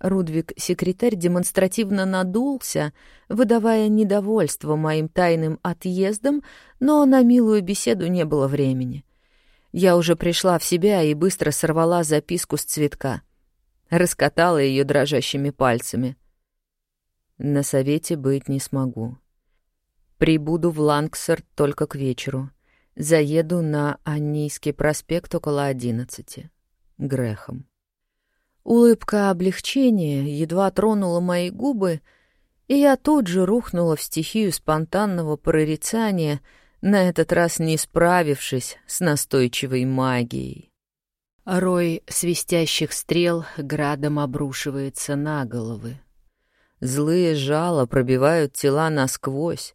Рудвик-секретарь демонстративно надулся, выдавая недовольство моим тайным отъездом, но на милую беседу не было времени. Я уже пришла в себя и быстро сорвала записку с цветка. Раскатала ее дрожащими пальцами. На совете быть не смогу. Прибуду в Лангсер только к вечеру. Заеду на Аннийский проспект около одиннадцати. Грехом. Улыбка облегчения едва тронула мои губы, и я тут же рухнула в стихию спонтанного прорицания — на этот раз не справившись с настойчивой магией. Рой свистящих стрел градом обрушивается на головы. Злые жало пробивают тела насквозь,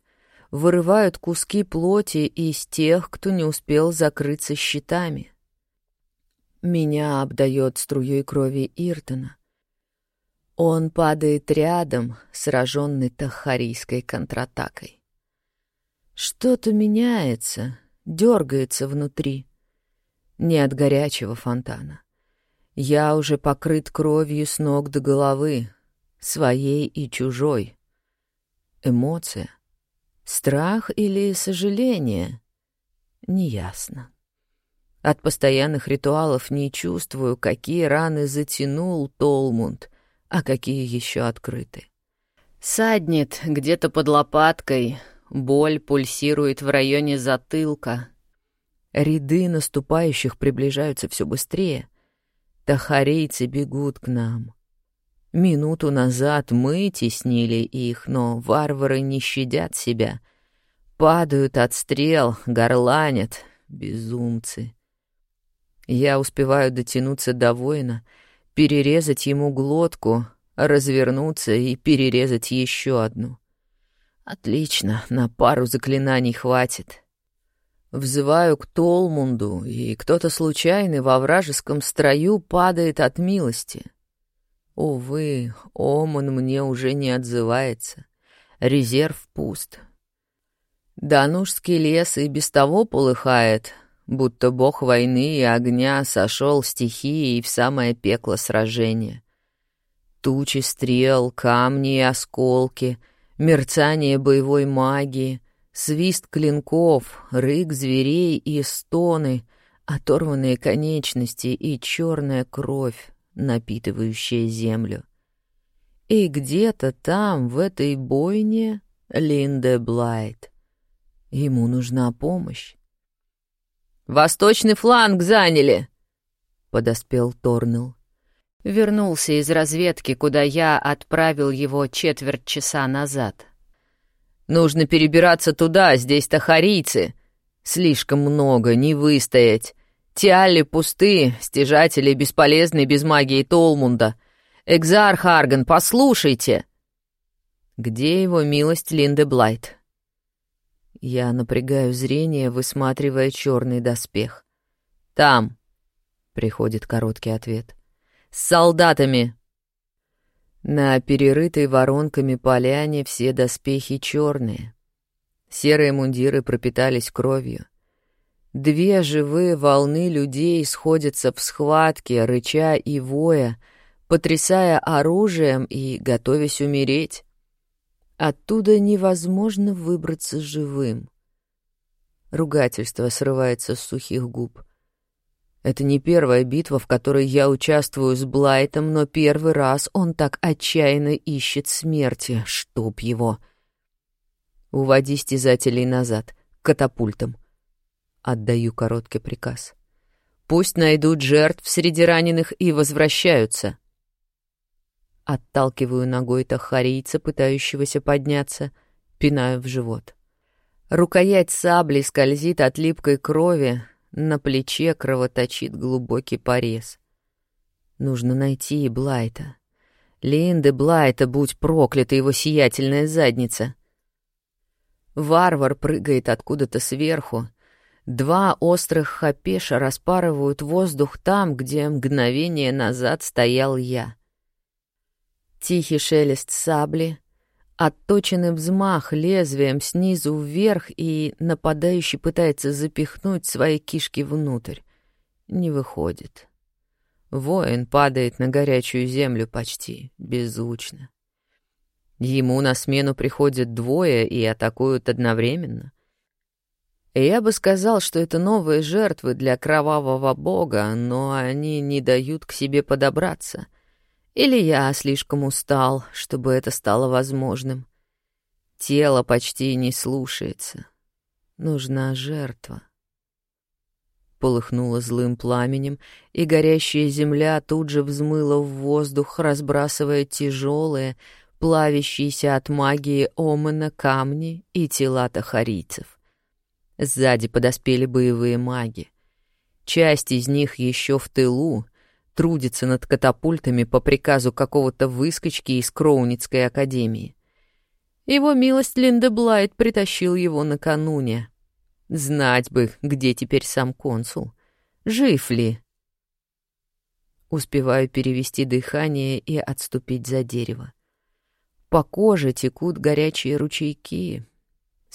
вырывают куски плоти из тех, кто не успел закрыться щитами. Меня обдает струей крови Иртона. Он падает рядом, сраженный тахарийской контратакой. Что-то меняется, дергается внутри. Не от горячего фонтана. Я уже покрыт кровью с ног до головы, своей и чужой. Эмоция. Страх или сожаление? Неясно. От постоянных ритуалов не чувствую, какие раны затянул Толмунд, а какие еще открыты. Саднет где-то под лопаткой — Боль пульсирует в районе затылка. Ряды наступающих приближаются все быстрее. Тахарейцы бегут к нам. Минуту назад мы теснили их, но варвары не щадят себя. Падают от стрел, горланят, безумцы. Я успеваю дотянуться до воина, перерезать ему глотку, развернуться и перерезать еще одну. Отлично, на пару заклинаний хватит. Взываю к Толмунду, и кто-то случайный во вражеском строю падает от милости. Увы, Оман мне уже не отзывается. Резерв пуст. Данушский лес и без того полыхает, будто бог войны и огня сошел стихией в самое пекло сражения. Тучи стрел, камни и осколки — мерцание боевой магии, свист клинков, рык зверей и стоны, оторванные конечности и черная кровь, напитывающая землю. И где-то там, в этой бойне, Линде Блайт. Ему нужна помощь. «Восточный фланг заняли!» — подоспел Торнелл. Вернулся из разведки, куда я отправил его четверть часа назад. «Нужно перебираться туда, здесь тахарийцы. Слишком много, не выстоять. Тиалли пусты, стяжатели бесполезны без магии Толмунда. Экзар Харган, послушайте!» «Где его милость Линде Блайт?» Я напрягаю зрение, высматривая черный доспех. «Там», — приходит короткий ответ. С солдатами!» На перерытой воронками поляне все доспехи черные. Серые мундиры пропитались кровью. Две живые волны людей сходятся в схватке, рыча и воя, потрясая оружием и готовясь умереть. Оттуда невозможно выбраться живым. Ругательство срывается с сухих губ. Это не первая битва, в которой я участвую с Блайтом, но первый раз он так отчаянно ищет смерти, чтоб его. Уводи стязателей назад, к катапультам. Отдаю короткий приказ. Пусть найдут жертв среди раненых и возвращаются. Отталкиваю ногой тахарийца, пытающегося подняться, пинаю в живот. Рукоять сабли скользит от липкой крови, на плече кровоточит глубокий порез. Нужно найти Блайта. Линды Блайта, будь проклята его сиятельная задница. Варвар прыгает откуда-то сверху. Два острых хапеша распарывают воздух там, где мгновение назад стоял я. Тихий шелест сабли — Отточенный взмах лезвием снизу вверх, и нападающий пытается запихнуть свои кишки внутрь. Не выходит. Воин падает на горячую землю почти беззвучно. Ему на смену приходят двое и атакуют одновременно. Я бы сказал, что это новые жертвы для кровавого бога, но они не дают к себе подобраться — или я слишком устал, чтобы это стало возможным. Тело почти не слушается. Нужна жертва. Полыхнуло злым пламенем, и горящая земля тут же взмыла в воздух, разбрасывая тяжелые, плавящиеся от магии омена камни и тела тахарийцев. Сзади подоспели боевые маги. Часть из них еще в тылу, трудится над катапультами по приказу какого-то выскочки из Кроуницкой академии. Его милость Линда Блайт притащил его накануне. Знать бы, где теперь сам консул. Жив ли? Успеваю перевести дыхание и отступить за дерево. По коже текут горячие ручейки.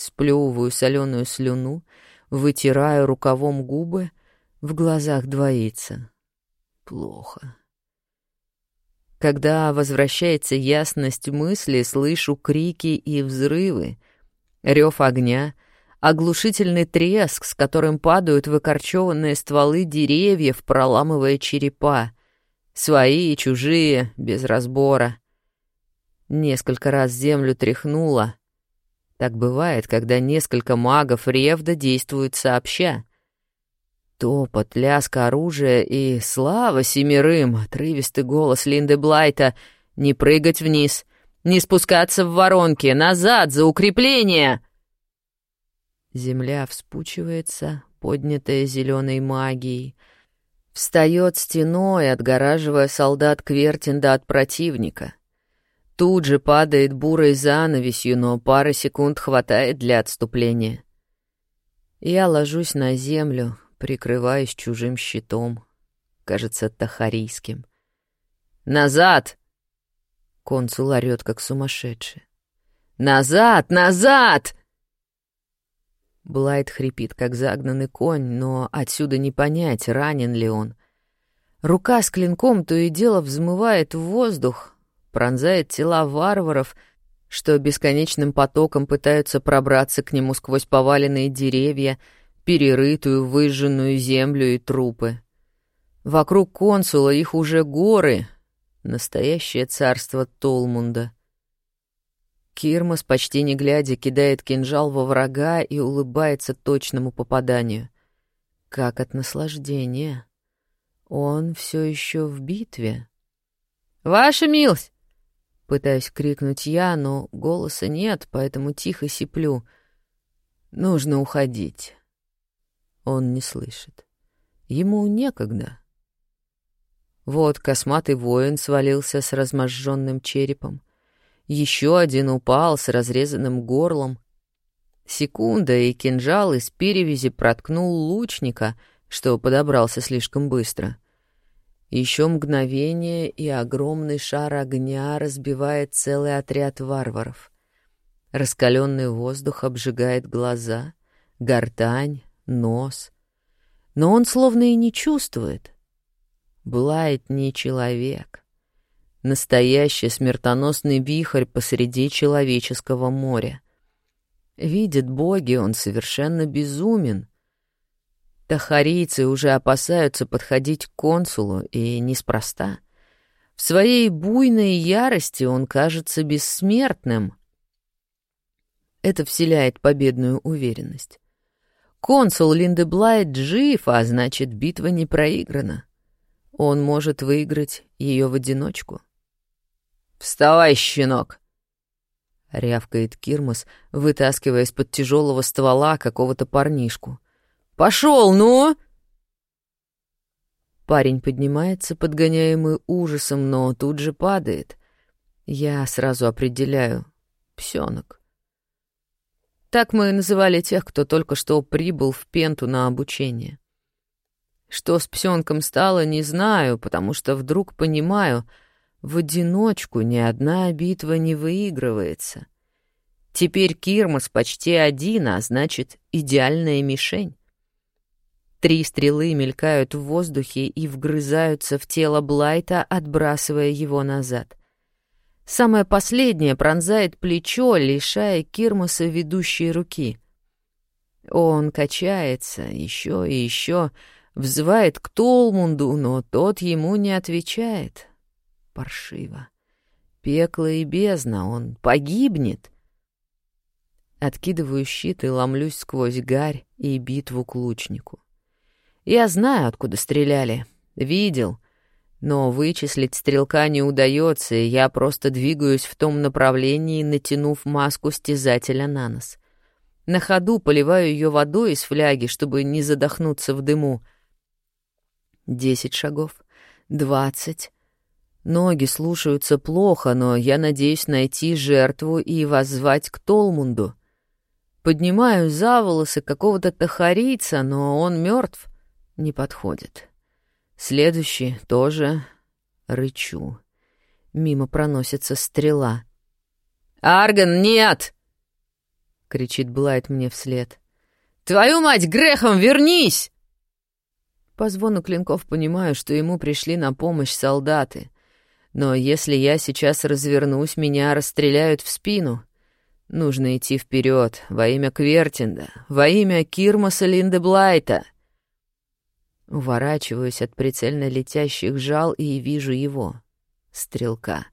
Сплевываю соленую слюну, вытираю рукавом губы, в глазах двоится плохо. Когда возвращается ясность мысли, слышу крики и взрывы, рев огня, оглушительный треск, с которым падают выкорчеванные стволы деревьев, проламывая черепа. Свои и чужие, без разбора. Несколько раз землю тряхнуло. Так бывает, когда несколько магов Ревда действуют сообща. Топот, лязг оружия и слава семерым, отрывистый голос Линды Блайта «Не прыгать вниз, не спускаться в воронки, назад, за укрепление!» Земля вспучивается, поднятая зеленой магией, встает стеной, отгораживая солдат Квертинда от противника. Тут же падает бурой занавесью, но пары секунд хватает для отступления. Я ложусь на землю, прикрываясь чужим щитом, кажется, тахарийским. «Назад!» Консул орёт, как сумасшедший. «Назад! Назад!» Блайт хрипит, как загнанный конь, но отсюда не понять, ранен ли он. Рука с клинком то и дело взмывает в воздух, пронзает тела варваров, что бесконечным потоком пытаются пробраться к нему сквозь поваленные деревья — перерытую выжженную землю и трупы. Вокруг консула их уже горы, настоящее царство Толмунда. Кирмас, почти не глядя, кидает кинжал во врага и улыбается точному попаданию. Как от наслаждения. Он все еще в битве. «Ваша милость!» Пытаюсь крикнуть я, но голоса нет, поэтому тихо сиплю. «Нужно уходить». Он не слышит. Ему некогда. Вот косматый воин свалился с разможженным черепом. Еще один упал с разрезанным горлом. Секунда, и кинжал из перевязи проткнул лучника, что подобрался слишком быстро. Еще мгновение, и огромный шар огня разбивает целый отряд варваров. Раскаленный воздух обжигает глаза, гортань, нос. Но он словно и не чувствует. Блайт не человек. Настоящий смертоносный вихрь посреди человеческого моря. Видит боги, он совершенно безумен. Тахарийцы уже опасаются подходить к консулу, и неспроста. В своей буйной ярости он кажется бессмертным. Это вселяет победную уверенность. Консул Линдеблайт жив, а значит, битва не проиграна. Он может выиграть ее в одиночку. «Вставай, щенок!» — рявкает Кирмас, вытаскивая из-под тяжелого ствола какого-то парнишку. «Пошел, ну!» Парень поднимается, подгоняемый ужасом, но тут же падает. Я сразу определяю — псёнок. Так мы называли тех, кто только что прибыл в Пенту на обучение. Что с псёнком стало, не знаю, потому что вдруг понимаю, в одиночку ни одна битва не выигрывается. Теперь Кирмас почти один, а значит, идеальная мишень. Три стрелы мелькают в воздухе и вгрызаются в тело Блайта, отбрасывая его назад. Самая последняя пронзает плечо, лишая Кирмаса ведущей руки. Он качается еще и еще, взывает к Толмунду, но тот ему не отвечает. Паршиво. Пекло и бездна, он погибнет. Откидываю щит и ломлюсь сквозь гарь и битву к лучнику. Я знаю, откуда стреляли. Видел. Но вычислить стрелка не удается, и я просто двигаюсь в том направлении, натянув маску стязателя на нос. На ходу поливаю ее водой из фляги, чтобы не задохнуться в дыму. Десять шагов. Двадцать. Ноги слушаются плохо, но я надеюсь найти жертву и воззвать к Толмунду. Поднимаю за волосы какого-то тахарийца, но он мертв, не подходит. Следующий тоже рычу. Мимо проносится стрела. «Арган, нет!» — кричит Блайт мне вслед. «Твою мать, грехом, вернись!» По звону клинков понимаю, что ему пришли на помощь солдаты. Но если я сейчас развернусь, меня расстреляют в спину. Нужно идти вперед во имя Квертинда, во имя Кирмаса Линдеблайта. Уворачиваюсь от прицельно летящих жал и вижу его, стрелка.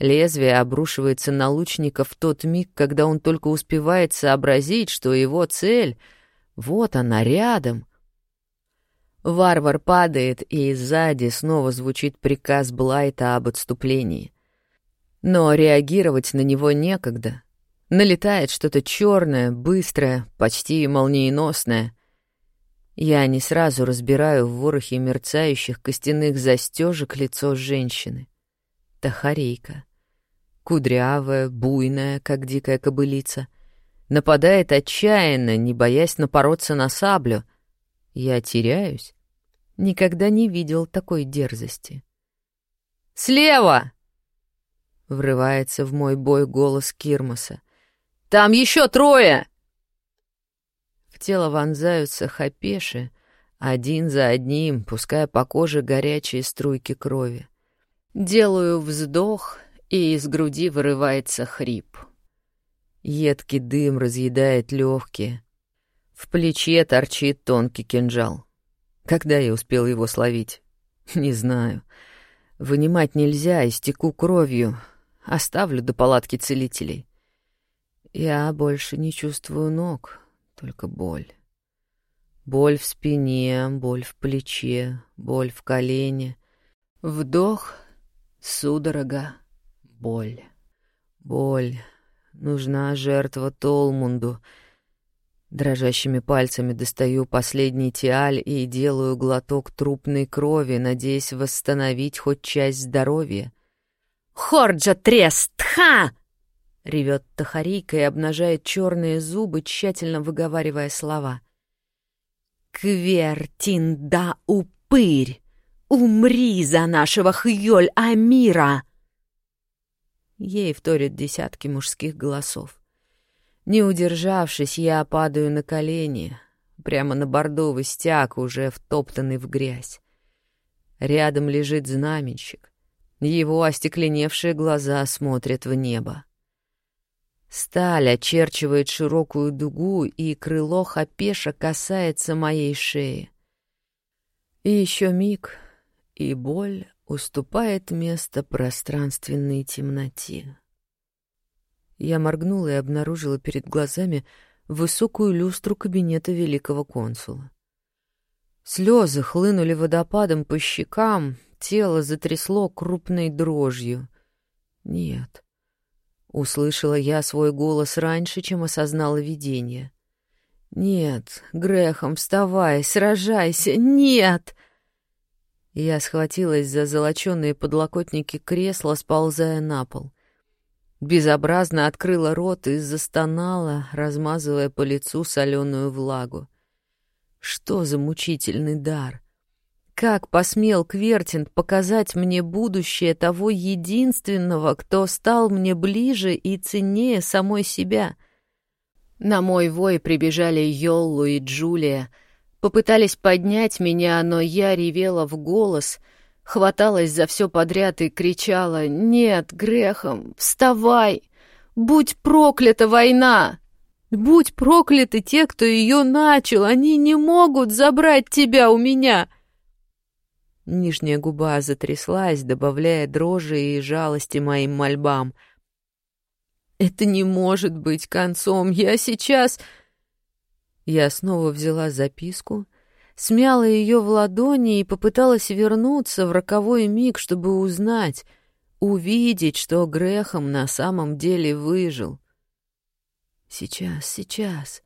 Лезвие обрушивается на лучника в тот миг, когда он только успевает сообразить, что его цель — вот она, рядом. Варвар падает, и сзади снова звучит приказ Блайта об отступлении. Но реагировать на него некогда. Налетает что-то черное, быстрое, почти молниеносное. Я не сразу разбираю в ворохе мерцающих костяных застежек лицо женщины. Тахарейка. Кудрявая, буйная, как дикая кобылица. Нападает отчаянно, не боясь напороться на саблю. Я теряюсь. Никогда не видел такой дерзости. «Слева!» — врывается в мой бой голос Кирмаса. «Там еще трое!» Тело вонзаются хапеши, один за одним, пуская по коже горячие струйки крови. Делаю вздох, и из груди вырывается хрип. Едкий дым разъедает легкие. В плече торчит тонкий кинжал. Когда я успел его словить? Не знаю. Вынимать нельзя, истеку кровью. Оставлю до палатки целителей. Я больше не чувствую ног, только боль. Боль в спине, боль в плече, боль в колене. Вдох, судорога, боль. Боль. Нужна жертва Толмунду. Дрожащими пальцами достаю последний тиаль и делаю глоток трупной крови, надеясь восстановить хоть часть здоровья. «Хорджа Трест! Ха!» — ревет Тахарийка и обнажает черные зубы, тщательно выговаривая слова. «Квертин да упырь! Умри за нашего Хьёль Амира!» Ей вторят десятки мужских голосов. Не удержавшись, я падаю на колени, прямо на бордовый стяг, уже втоптанный в грязь. Рядом лежит знаменщик. Его остекленевшие глаза смотрят в небо. Сталь очерчивает широкую дугу, и крыло хапеша касается моей шеи. И еще миг, и боль уступает место пространственной темноте. Я моргнула и обнаружила перед глазами высокую люстру кабинета великого консула. Слезы хлынули водопадом по щекам, тело затрясло крупной дрожью. Нет. Услышала я свой голос раньше, чем осознала видение. «Нет, Грехом, вставай, сражайся! Нет!» Я схватилась за золоченые подлокотники кресла, сползая на пол. Безобразно открыла рот и застонала, размазывая по лицу соленую влагу. Что за мучительный дар! Как посмел Квертин показать мне будущее того единственного, кто стал мне ближе и ценнее самой себя? На мой вой прибежали Йоллу и Джулия, попытались поднять меня, но я ревела в голос, хваталась за все подряд и кричала «Нет, грехом, вставай! Будь проклята война!» Будь прокляты те, кто ее начал, они не могут забрать тебя у меня!» Нижняя губа затряслась, добавляя дрожи и жалости моим мольбам. «Это не может быть концом! Я сейчас...» Я снова взяла записку, смяла ее в ладони и попыталась вернуться в роковой миг, чтобы узнать, увидеть, что Грехом на самом деле выжил. Сейчас, сейчас.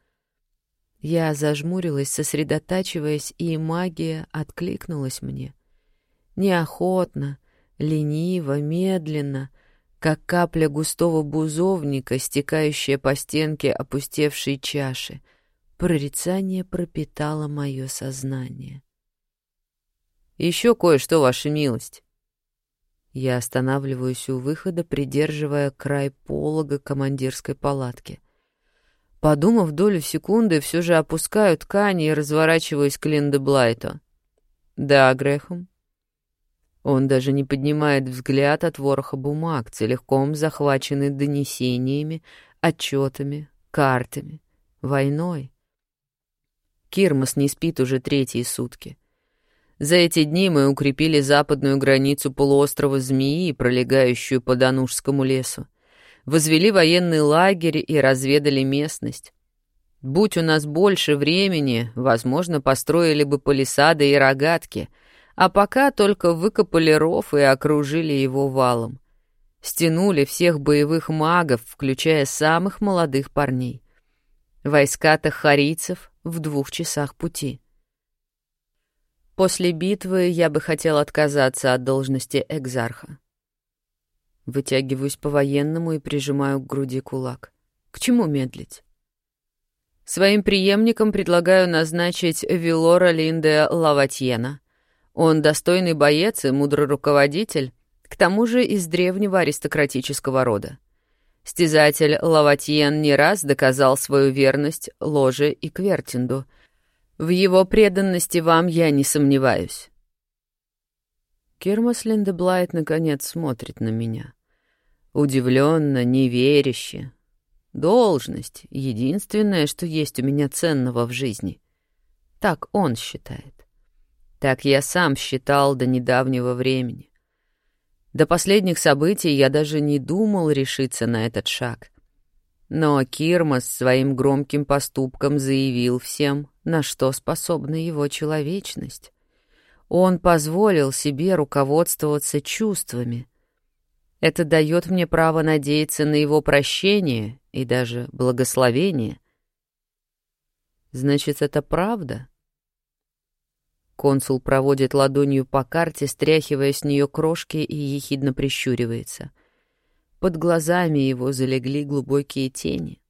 Я зажмурилась, сосредотачиваясь, и магия откликнулась мне. Неохотно, лениво, медленно, как капля густого бузовника, стекающая по стенке опустевшей чаши. Прорицание пропитало мое сознание. «Еще кое-что, ваша милость». Я останавливаюсь у выхода, придерживая край полога командирской палатки — Подумав долю секунды, все же опускаю ткани и разворачиваюсь к Линдеблайту. «Да, Грехом». Он даже не поднимает взгляд от вороха бумаг, целиком захваченный донесениями, отчетами, картами, войной. Кирмас не спит уже третьи сутки. За эти дни мы укрепили западную границу полуострова Змеи, пролегающую по Данушскому лесу возвели военный лагерь и разведали местность. Будь у нас больше времени, возможно, построили бы палисады и рогатки, а пока только выкопали ров и окружили его валом. Стянули всех боевых магов, включая самых молодых парней. Войска тахарийцев в двух часах пути. После битвы я бы хотел отказаться от должности экзарха. Вытягиваюсь по-военному и прижимаю к груди кулак. К чему медлить? Своим преемником предлагаю назначить Вилора Линде Лаватьена. Он достойный боец и мудрый руководитель, к тому же из древнего аристократического рода. Стязатель Лаватьен не раз доказал свою верность Ложе и Квертинду. В его преданности вам я не сомневаюсь. Кирмас Линдеблайт наконец смотрит на меня удивленно, неверяще. Должность — единственное, что есть у меня ценного в жизни. Так он считает. Так я сам считал до недавнего времени. До последних событий я даже не думал решиться на этот шаг. Но Кирмас своим громким поступком заявил всем, на что способна его человечность. Он позволил себе руководствоваться чувствами — это дает мне право надеяться на его прощение и даже благословение. Значит, это правда? Консул проводит ладонью по карте, стряхивая с нее крошки и ехидно прищуривается. Под глазами его залегли глубокие тени.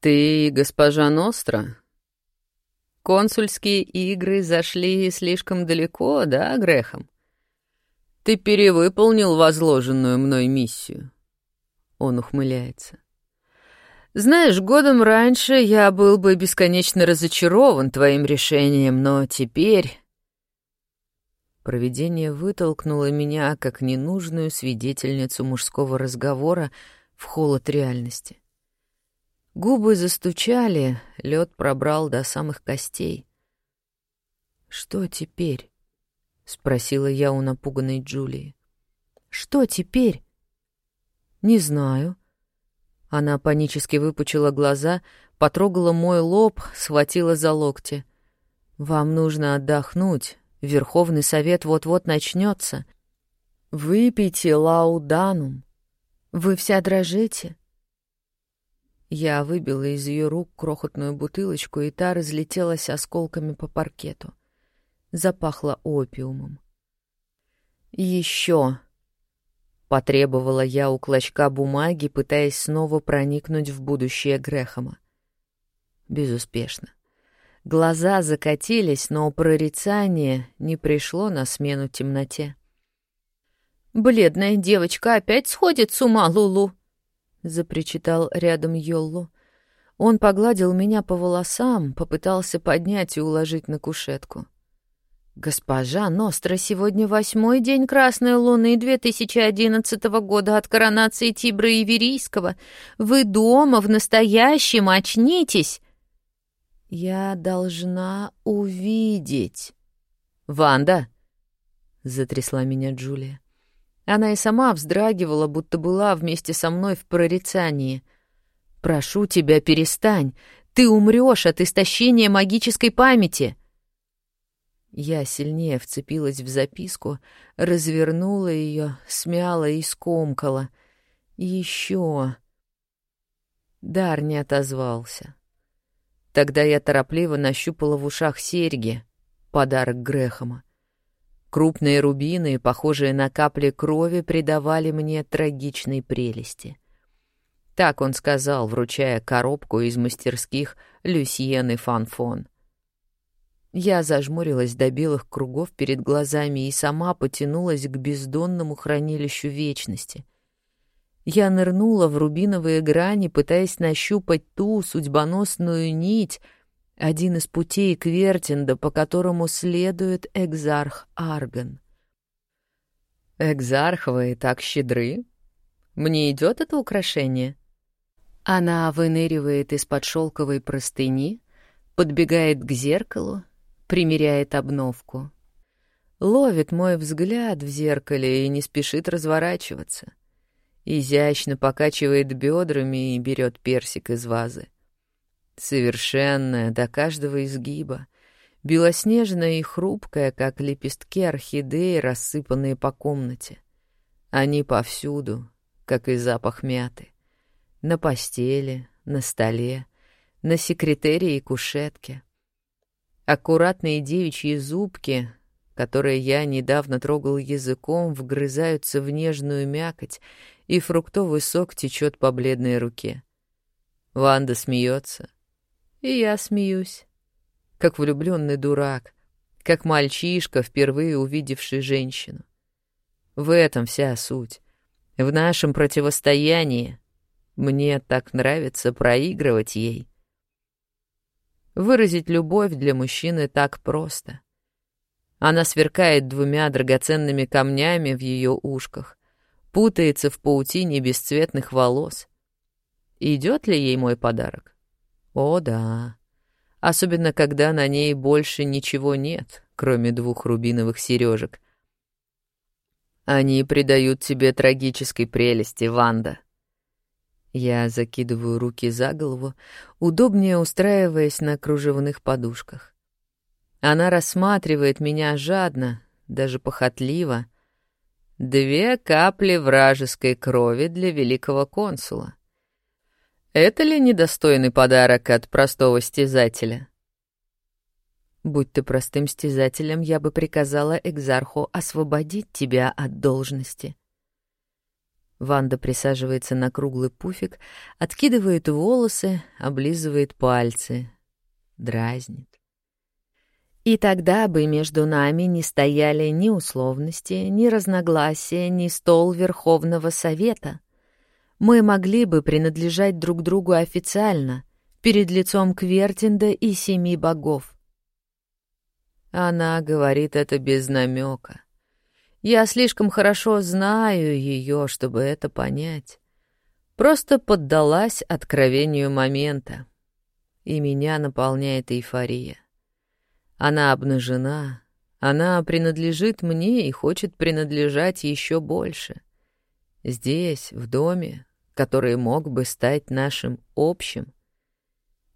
«Ты госпожа Ностра?» «Консульские игры зашли слишком далеко, да, Грехом?» Ты перевыполнил возложенную мной миссию. Он ухмыляется. Знаешь, годом раньше я был бы бесконечно разочарован твоим решением, но теперь... Провидение вытолкнуло меня, как ненужную свидетельницу мужского разговора, в холод реальности. Губы застучали, лед пробрал до самых костей. «Что теперь?» — спросила я у напуганной Джулии. «Что теперь?» «Не знаю». Она панически выпучила глаза, потрогала мой лоб, схватила за локти. «Вам нужно отдохнуть. Верховный совет вот-вот начнется. Выпейте лауданум. Вы вся дрожите». Я выбила из ее рук крохотную бутылочку, и та разлетелась осколками по паркету. Запахло опиумом. «Еще!» — потребовала я у клочка бумаги, пытаясь снова проникнуть в будущее Грехома. Безуспешно. Глаза закатились, но прорицание не пришло на смену темноте. «Бледная девочка опять сходит с ума, Лулу!» — запричитал рядом Йоллу. Он погладил меня по волосам, попытался поднять и уложить на кушетку. «Госпожа Ностра, сегодня восьмой день Красной Луны 2011 года от коронации Тибра Иверийского. Вы дома, в настоящем, очнитесь!» «Я должна увидеть». «Ванда!» — затрясла меня Джулия. Она и сама вздрагивала, будто была вместе со мной в прорицании. «Прошу тебя, перестань. Ты умрешь от истощения магической памяти». Я сильнее вцепилась в записку, развернула ее, смяла и скомкала. Еще. Дар не отозвался. Тогда я торопливо нащупала в ушах серьги, подарок Грехома. Крупные рубины, похожие на капли крови, придавали мне трагичной прелести. Так он сказал, вручая коробку из мастерских Люсьены Фанфон. Я зажмурилась до белых кругов перед глазами и сама потянулась к бездонному хранилищу вечности. Я нырнула в рубиновые грани, пытаясь нащупать ту судьбоносную нить — один из путей Квертинда, по которому следует экзарх Арган. «Экзарховые так щедры? Мне идет это украшение?» Она выныривает из-под шелковой простыни, подбегает к зеркалу, примеряет обновку. Ловит мой взгляд в зеркале и не спешит разворачиваться. Изящно покачивает бедрами и берет персик из вазы совершенная до каждого изгиба, белоснежная и хрупкая, как лепестки орхидеи, рассыпанные по комнате. Они повсюду, как и запах мяты. На постели, на столе, на секретерии и кушетке. Аккуратные девичьи зубки, которые я недавно трогал языком, вгрызаются в нежную мякоть, и фруктовый сок течет по бледной руке. Ванда смеется — и я смеюсь. Как влюбленный дурак, как мальчишка, впервые увидевший женщину. В этом вся суть. В нашем противостоянии мне так нравится проигрывать ей. Выразить любовь для мужчины так просто. Она сверкает двумя драгоценными камнями в ее ушках, путается в паутине бесцветных волос. Идет ли ей мой подарок? О, да. Особенно, когда на ней больше ничего нет, кроме двух рубиновых сережек. Они придают тебе трагической прелести, Ванда. Я закидываю руки за голову, удобнее устраиваясь на кружевных подушках. Она рассматривает меня жадно, даже похотливо. Две капли вражеской крови для великого консула. Это ли недостойный подарок от простого стязателя? Будь ты простым стязателем, я бы приказала Экзарху освободить тебя от должности. Ванда присаживается на круглый пуфик, откидывает волосы, облизывает пальцы, дразнит. И тогда бы между нами не стояли ни условности, ни разногласия, ни стол Верховного Совета — мы могли бы принадлежать друг другу официально, перед лицом Квертинда и семи богов. Она говорит это без намека. Я слишком хорошо знаю ее, чтобы это понять. Просто поддалась откровению момента, и меня наполняет эйфория. Она обнажена, она принадлежит мне и хочет принадлежать еще больше. Здесь, в доме, который мог бы стать нашим общим.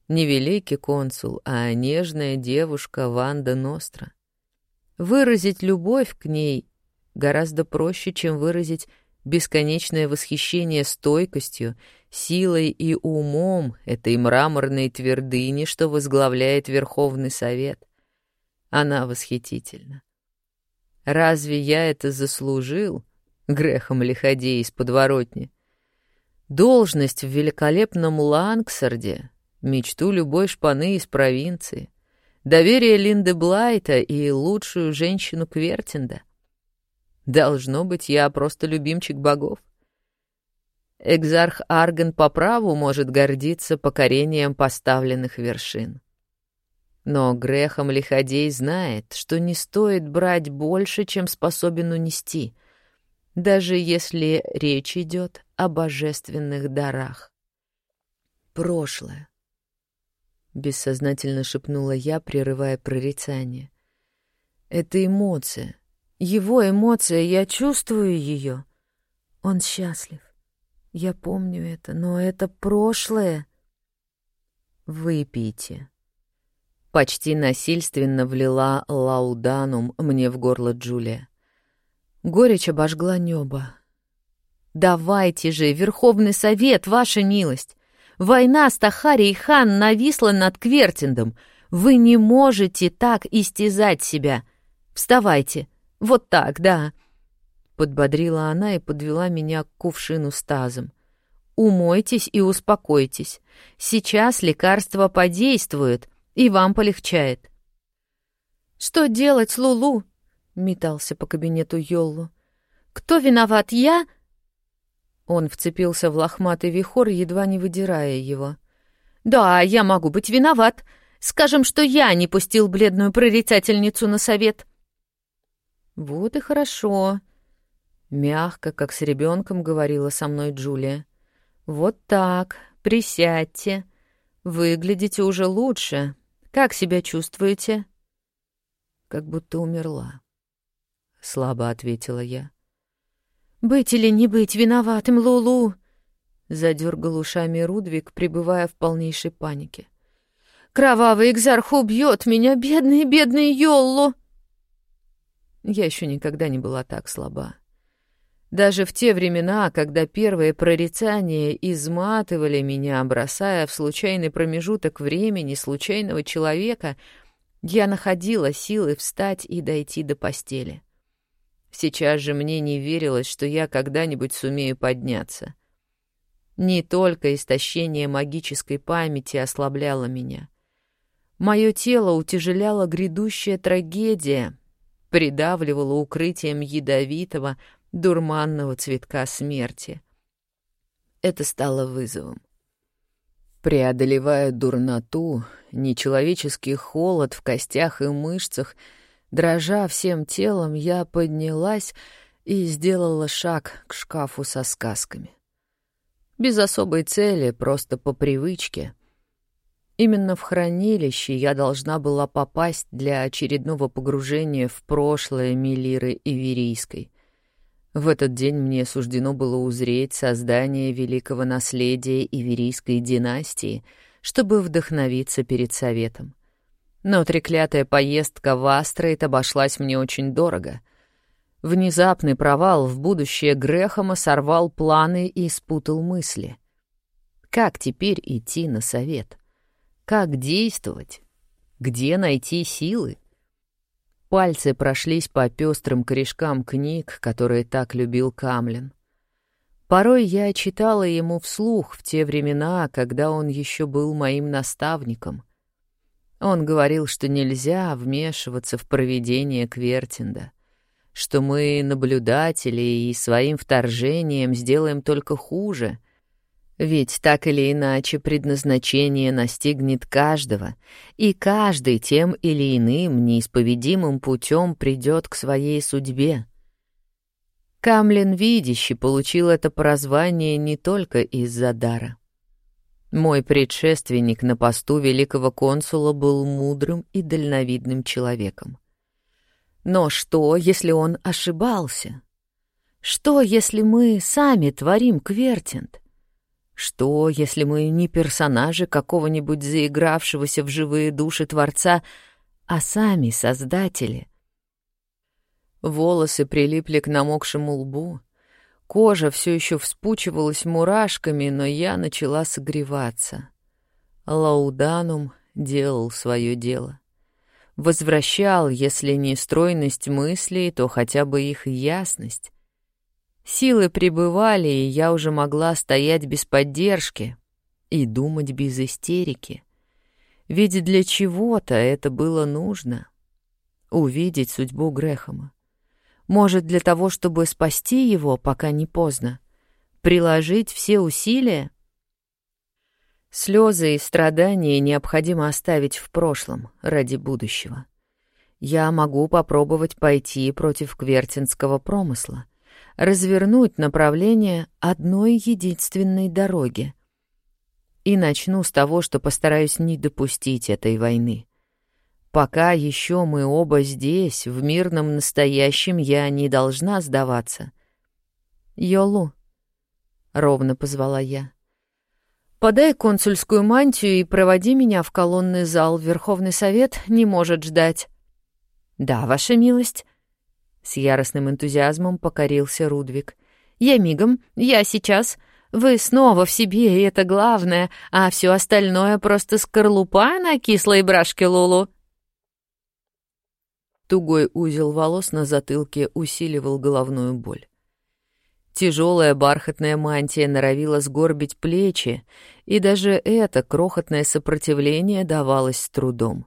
Не великий консул, а нежная девушка Ванда Ностра. Выразить любовь к ней гораздо проще, чем выразить бесконечное восхищение стойкостью, силой и умом этой мраморной твердыни, что возглавляет Верховный Совет. Она восхитительна. Разве я это заслужил, грехом лиходея из подворотни? Должность в великолепном Лангсарде, мечту любой шпаны из провинции, доверие Линды Блайта и лучшую женщину Квертинда — Должно быть, я просто любимчик богов. Экзарх Арген по праву может гордиться покорением поставленных вершин. Но грехом лиходей знает, что не стоит брать больше, чем способен унести, даже если речь идет о божественных дарах. Прошлое. Бессознательно шепнула я, прерывая прорицание. Это эмоция — его эмоция, я чувствую ее. Он счастлив. Я помню это, но это прошлое. Выпейте. Почти насильственно влила лауданум мне в горло Джулия. Горечь обожгла небо. «Давайте же, Верховный Совет, ваша милость! Война с Тахари и Хан нависла над Квертиндом. Вы не можете так истязать себя. Вставайте, вот так, да. Подбодрила она и подвела меня к кувшину с тазом. Умойтесь и успокойтесь. Сейчас лекарство подействует, и вам полегчает. Что делать, Лулу? Метался по кабинету Йоллу. Кто виноват, я? Он вцепился в лохматый вихор, едва не выдирая его. «Да, я могу быть виноват. Скажем, что я не пустил бледную прорицательницу на совет. «Вот и хорошо», — мягко, как с ребенком говорила со мной Джулия. «Вот так, присядьте. Выглядите уже лучше. Как себя чувствуете?» «Как будто умерла», — слабо ответила я. «Быть или не быть виноватым, Лулу?» — задергал ушами Рудвик, пребывая в полнейшей панике. «Кровавый экзарх убьет меня, бедный, бедный Йоллу!» Я еще никогда не была так слаба. Даже в те времена, когда первые прорицания изматывали меня, бросая в случайный промежуток времени случайного человека, я находила силы встать и дойти до постели. Сейчас же мне не верилось, что я когда-нибудь сумею подняться. Не только истощение магической памяти ослабляло меня. Мое тело утяжеляла грядущая трагедия — придавливало укрытием ядовитого, дурманного цветка смерти. Это стало вызовом. Преодолевая дурноту, нечеловеческий холод в костях и мышцах, дрожа всем телом, я поднялась и сделала шаг к шкафу со сказками. Без особой цели, просто по привычке — Именно в хранилище я должна была попасть для очередного погружения в прошлое Мелиры Иверийской. В этот день мне суждено было узреть создание великого наследия Иверийской династии, чтобы вдохновиться перед советом. Но треклятая поездка в Астрейд обошлась мне очень дорого. Внезапный провал в будущее Грехома сорвал планы и спутал мысли. Как теперь идти на совет? — как действовать? Где найти силы? Пальцы прошлись по пестрым корешкам книг, которые так любил Камлин. Порой я читала ему вслух в те времена, когда он еще был моим наставником. Он говорил, что нельзя вмешиваться в проведение Квертинда, что мы, наблюдатели, и своим вторжением сделаем только хуже, ведь так или иначе предназначение настигнет каждого, и каждый тем или иным неисповедимым путем придет к своей судьбе. Камлин Видящий получил это прозвание не только из-за дара. Мой предшественник на посту великого консула был мудрым и дальновидным человеком. Но что, если он ошибался? Что, если мы сами творим квертинт? Что, если мы не персонажи какого-нибудь заигравшегося в живые души Творца, а сами создатели? Волосы прилипли к намокшему лбу, кожа все еще вспучивалась мурашками, но я начала согреваться. Лауданум делал свое дело. Возвращал, если не стройность мыслей, то хотя бы их ясность. Силы пребывали, и я уже могла стоять без поддержки и думать без истерики. Ведь для чего-то это было нужно — увидеть судьбу Грехома. Может, для того, чтобы спасти его, пока не поздно, приложить все усилия? Слезы и страдания необходимо оставить в прошлом ради будущего. Я могу попробовать пойти против квертинского промысла — развернуть направление одной единственной дороги. И начну с того, что постараюсь не допустить этой войны. Пока еще мы оба здесь, в мирном настоящем, я не должна сдаваться. «Йолу», — ровно позвала я, — «подай консульскую мантию и проводи меня в колонный зал. Верховный совет не может ждать». «Да, ваша милость», с яростным энтузиазмом покорился Рудвик. «Я мигом, я сейчас. Вы снова в себе, и это главное, а все остальное просто скорлупа на кислой брашке Лулу». Тугой узел волос на затылке усиливал головную боль. Тяжелая бархатная мантия норовила сгорбить плечи, и даже это крохотное сопротивление давалось с трудом.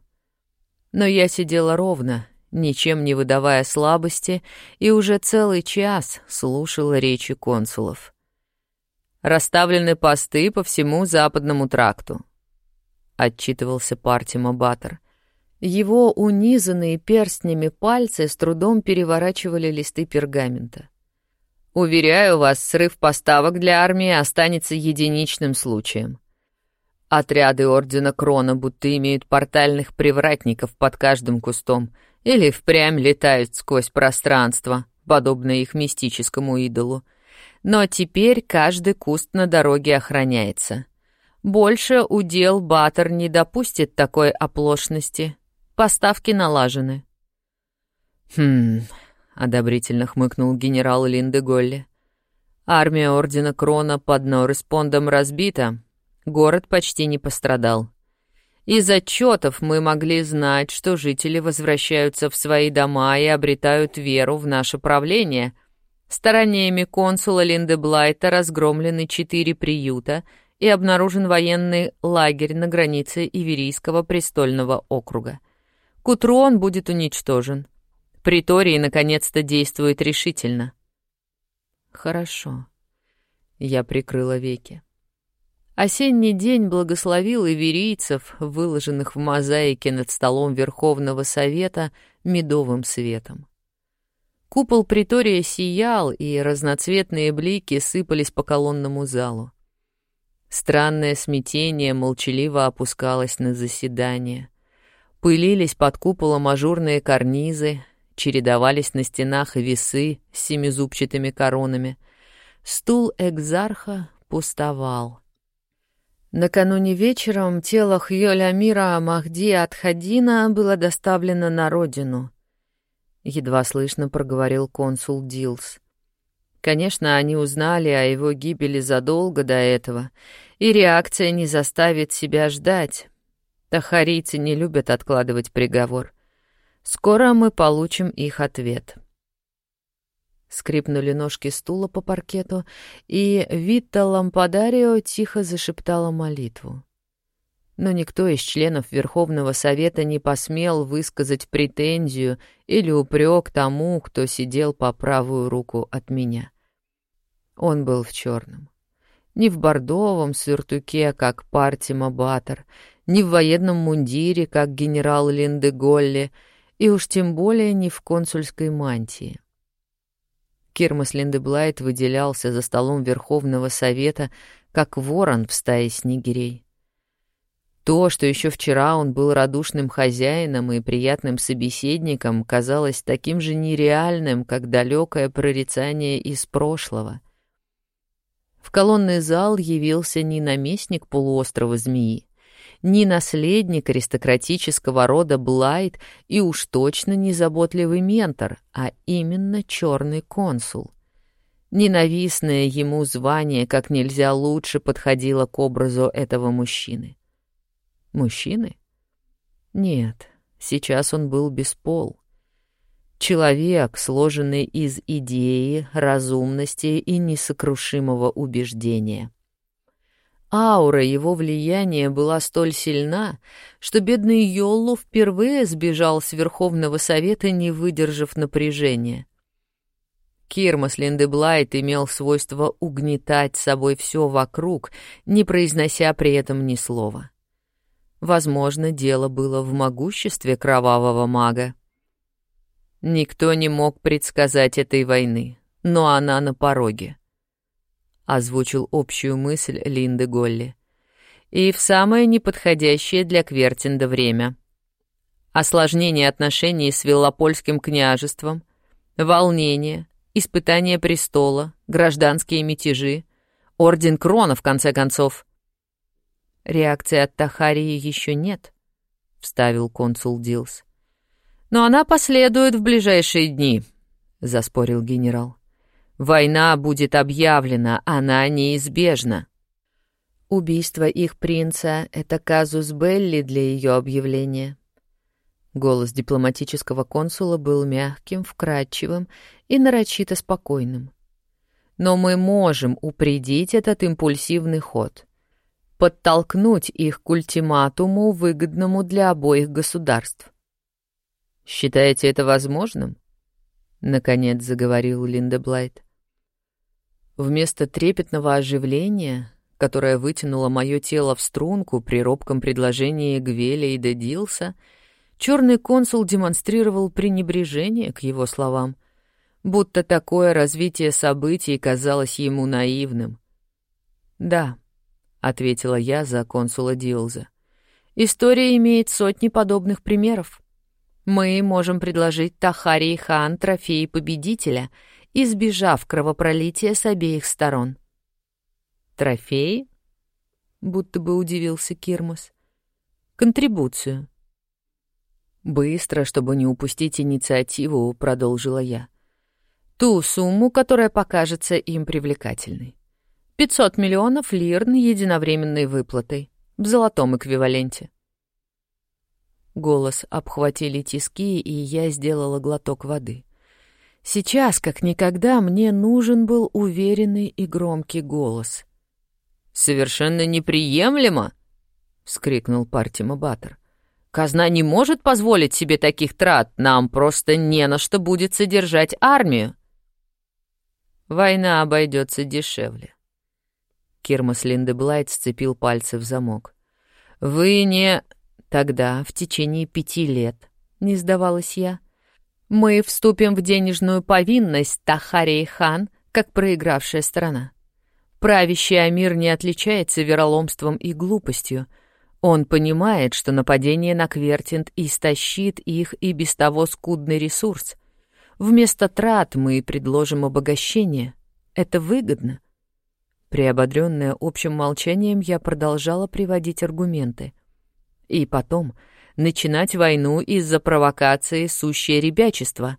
Но я сидела ровно, ничем не выдавая слабости, и уже целый час слушала речи консулов. «Расставлены посты по всему западному тракту», — отчитывался Партима Баттер. Его унизанные перстнями пальцы с трудом переворачивали листы пергамента. «Уверяю вас, срыв поставок для армии останется единичным случаем. Отряды Ордена Крона будто имеют портальных привратников под каждым кустом — или впрямь летают сквозь пространство, подобно их мистическому идолу. Но теперь каждый куст на дороге охраняется. Больше удел Баттер не допустит такой оплошности. Поставки налажены. «Хм...» — одобрительно хмыкнул генерал Линде Голли. «Армия Ордена Крона под Норреспондом разбита. Город почти не пострадал. Из отчетов мы могли знать, что жители возвращаются в свои дома и обретают веру в наше правление. Стараниями консула Линдеблайта разгромлены четыре приюта и обнаружен военный лагерь на границе Иверийского престольного округа. К утру он будет уничтожен. Притории наконец-то действует решительно. Хорошо. Я прикрыла веки. Осенний день благословил иверийцев, выложенных в мозаике над столом Верховного Совета, медовым светом. Купол притория сиял, и разноцветные блики сыпались по колонному залу. Странное смятение молчаливо опускалось на заседание. Пылились под куполом ажурные карнизы, чередовались на стенах весы с семизубчатыми коронами. Стул экзарха пустовал — Накануне вечером тело Хьоля Мира Махди Атхадина было доставлено на родину. Едва слышно проговорил консул Дилс. Конечно, они узнали о его гибели задолго до этого, и реакция не заставит себя ждать. Тахарийцы не любят откладывать приговор. Скоро мы получим их ответ. Скрипнули ножки стула по паркету, и Витта Лампадарио тихо зашептала молитву. Но никто из членов Верховного Совета не посмел высказать претензию или упрек тому, кто сидел по правую руку от меня. Он был в черном. Не в бордовом сюртуке, как Партима Баттер, не в военном мундире, как генерал Линде Голли, и уж тем более не в консульской мантии. Кирмас Линдеблайт выделялся за столом Верховного Совета, как ворон в стае снегирей. То, что еще вчера он был радушным хозяином и приятным собеседником, казалось таким же нереальным, как далекое прорицание из прошлого. В колонный зал явился не наместник полуострова Змеи, не наследник аристократического рода Блайт и уж точно не заботливый ментор, а именно черный консул. Ненавистное ему звание как нельзя лучше подходило к образу этого мужчины. Мужчины? Нет, сейчас он был без пол. Человек, сложенный из идеи, разумности и несокрушимого убеждения. Аура его влияния была столь сильна, что бедный Йоллу впервые сбежал с Верховного Совета, не выдержав напряжения. Кирмас Линдеблайт имел свойство угнетать собой все вокруг, не произнося при этом ни слова. Возможно, дело было в могуществе кровавого мага. Никто не мог предсказать этой войны, но она на пороге. Озвучил общую мысль Линды Голли. И в самое неподходящее для Квертинда время. Осложнение отношений с Велопольским княжеством, волнение, испытание престола, гражданские мятежи, орден Крона, в конце концов. Реакции от Тахарии еще нет, — вставил консул Дилс. Но она последует в ближайшие дни, — заспорил генерал. Война будет объявлена, она неизбежна. Убийство их принца — это казус Белли для ее объявления. Голос дипломатического консула был мягким, вкрадчивым и нарочито спокойным. Но мы можем упредить этот импульсивный ход подтолкнуть их к ультиматуму, выгодному для обоих государств. «Считаете это возможным?» — наконец заговорил Линда Блайт. Вместо трепетного оживления, которое вытянуло мое тело в струнку при робком предложении Гвеля и Дедилса, черный консул демонстрировал пренебрежение к его словам, будто такое развитие событий казалось ему наивным. «Да», — ответила я за консула Дилза. «История имеет сотни подобных примеров. Мы можем предложить Тахари хан трофей победителя, избежав кровопролития с обеих сторон». «Трофей?» — будто бы удивился Кирмас. «Контрибуцию». «Быстро, чтобы не упустить инициативу», — продолжила я. «Ту сумму, которая покажется им привлекательной. 500 миллионов лир единовременной выплатой в золотом эквиваленте. Голос обхватили тиски, и я сделала глоток воды. Сейчас, как никогда, мне нужен был уверенный и громкий голос. «Совершенно неприемлемо!» — вскрикнул Партима Баттер. «Казна не может позволить себе таких трат, нам просто не на что будет содержать армию». «Война обойдется дешевле», Кирмас Линдеблайт сцепил пальцы в замок. «Вы не...» «Тогда, в течение пяти лет», — не сдавалась я, «мы вступим в денежную повинность Тахарей хан, как проигравшая сторона. Правящий Амир не отличается вероломством и глупостью. Он понимает, что нападение на Квертинт истощит их и без того скудный ресурс. Вместо трат мы предложим обогащение. Это выгодно. Приободренная общим молчанием, я продолжала приводить аргументы. И потом начинать войну из-за провокации сущее ребячество.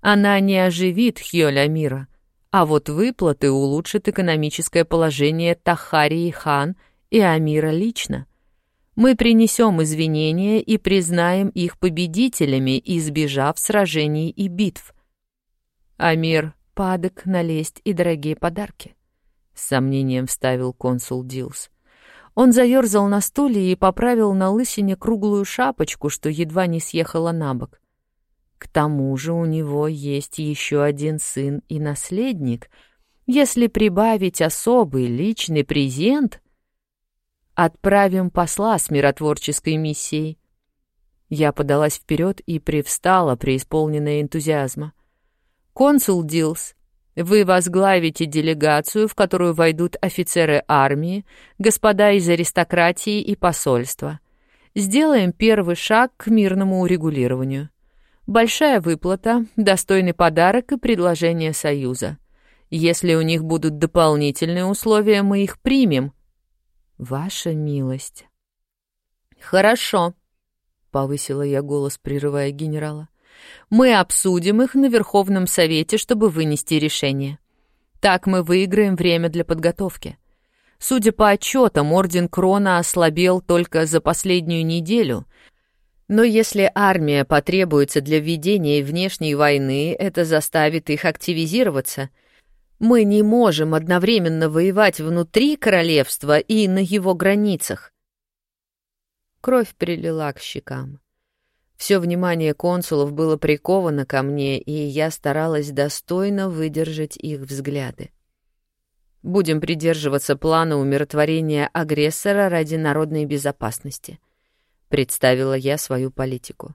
Она не оживит Хьоля мира, а вот выплаты улучшат экономическое положение Тахарии хан и Амира лично. Мы принесем извинения и признаем их победителями, избежав сражений и битв. Амир падок на лесть и дорогие подарки. С сомнением вставил консул Дилс. Он заерзал на стуле и поправил на лысине круглую шапочку, что едва не съехала на бок. К тому же у него есть еще один сын и наследник. Если прибавить особый личный презент, отправим посла с миротворческой миссией. Я подалась вперед и привстала, преисполненная энтузиазма. «Консул Дилс, Вы возглавите делегацию, в которую войдут офицеры армии, господа из аристократии и посольства. Сделаем первый шаг к мирному урегулированию. Большая выплата, достойный подарок и предложение Союза. Если у них будут дополнительные условия, мы их примем. Ваша милость. Хорошо, повысила я голос, прерывая генерала. Мы обсудим их на Верховном Совете, чтобы вынести решение. Так мы выиграем время для подготовки. Судя по отчетам, Орден Крона ослабел только за последнюю неделю. Но если армия потребуется для введения внешней войны, это заставит их активизироваться. Мы не можем одновременно воевать внутри королевства и на его границах. Кровь прилила к щекам. Все внимание консулов было приковано ко мне, и я старалась достойно выдержать их взгляды. Будем придерживаться плана умиротворения агрессора ради народной безопасности. Представила я свою политику.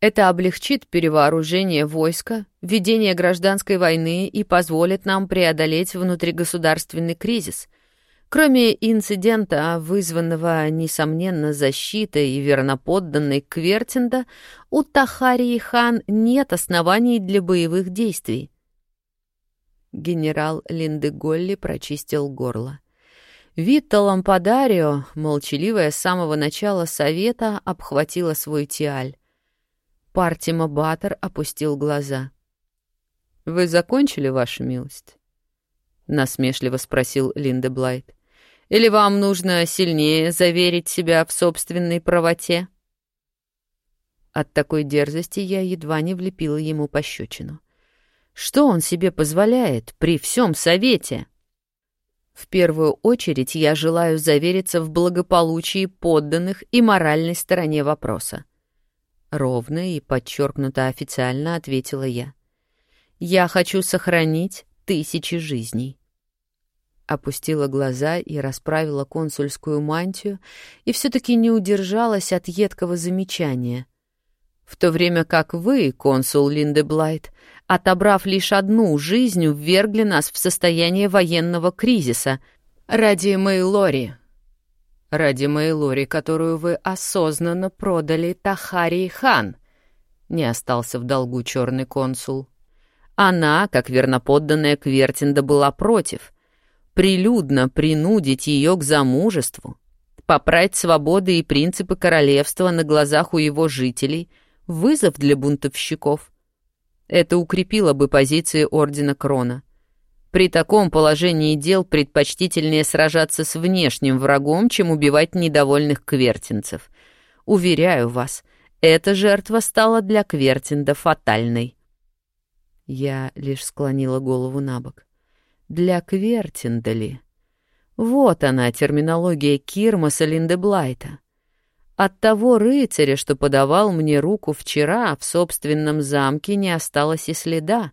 Это облегчит перевооружение войска, ведение гражданской войны и позволит нам преодолеть внутригосударственный кризис, Кроме инцидента, вызванного, несомненно, защитой и верноподданной Квертинда, у Тахарии хан нет оснований для боевых действий. Генерал Линдеголли прочистил горло. Витта Лампадарио, молчаливая с самого начала совета, обхватила свой тиаль. Партима Баттер опустил глаза. «Вы закончили, ваша милость?» — насмешливо спросил Линде Блайт. Или вам нужно сильнее заверить себя в собственной правоте?» От такой дерзости я едва не влепила ему пощечину. Что он себе позволяет при всем совете? В первую очередь я желаю завериться в благополучии подданных и моральной стороне вопроса. Ровно и подчеркнуто официально ответила я. Я хочу сохранить тысячи жизней опустила глаза и расправила консульскую мантию, и все-таки не удержалась от едкого замечания. В то время как вы, консул Линдеблайт, отобрав лишь одну жизнь, ввергли нас в состояние военного кризиса ради Мейлори. Ради Мейлори, которую вы осознанно продали Тахарии хан. Не остался в долгу черный консул. Она, как верноподданная Квертинда, была против — прилюдно принудить ее к замужеству, попрать свободы и принципы королевства на глазах у его жителей, вызов для бунтовщиков. Это укрепило бы позиции Ордена Крона. При таком положении дел предпочтительнее сражаться с внешним врагом, чем убивать недовольных квертинцев. Уверяю вас, эта жертва стала для Квертинда фатальной. Я лишь склонила голову на бок для Квертиндали. Вот она, терминология Кирмаса Линдеблайта. От того рыцаря, что подавал мне руку вчера, в собственном замке не осталось и следа.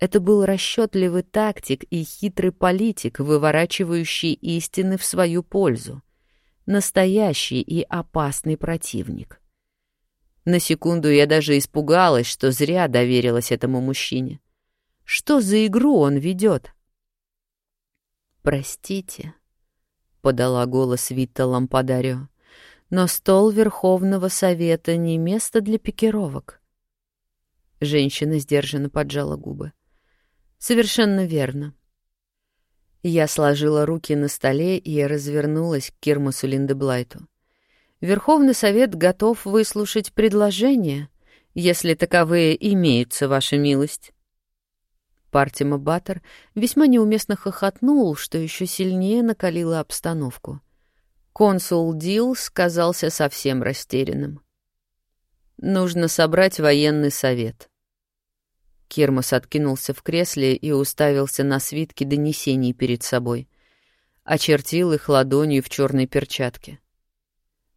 Это был расчетливый тактик и хитрый политик, выворачивающий истины в свою пользу. Настоящий и опасный противник. На секунду я даже испугалась, что зря доверилась этому мужчине. Что за игру он ведет? «Простите», — подала голос Вита Лампадарио, «но стол Верховного Совета не место для пикировок». Женщина сдержанно поджала губы. «Совершенно верно». Я сложила руки на столе и развернулась к Кирмасу Линдеблайту. «Верховный Совет готов выслушать предложения, если таковые имеются, Ваша милость». Партима Баттер весьма неуместно хохотнул, что еще сильнее накалило обстановку. Консул Дилс казался совсем растерянным. «Нужно собрать военный совет». Кермас откинулся в кресле и уставился на свитки донесений перед собой. Очертил их ладонью в черной перчатке.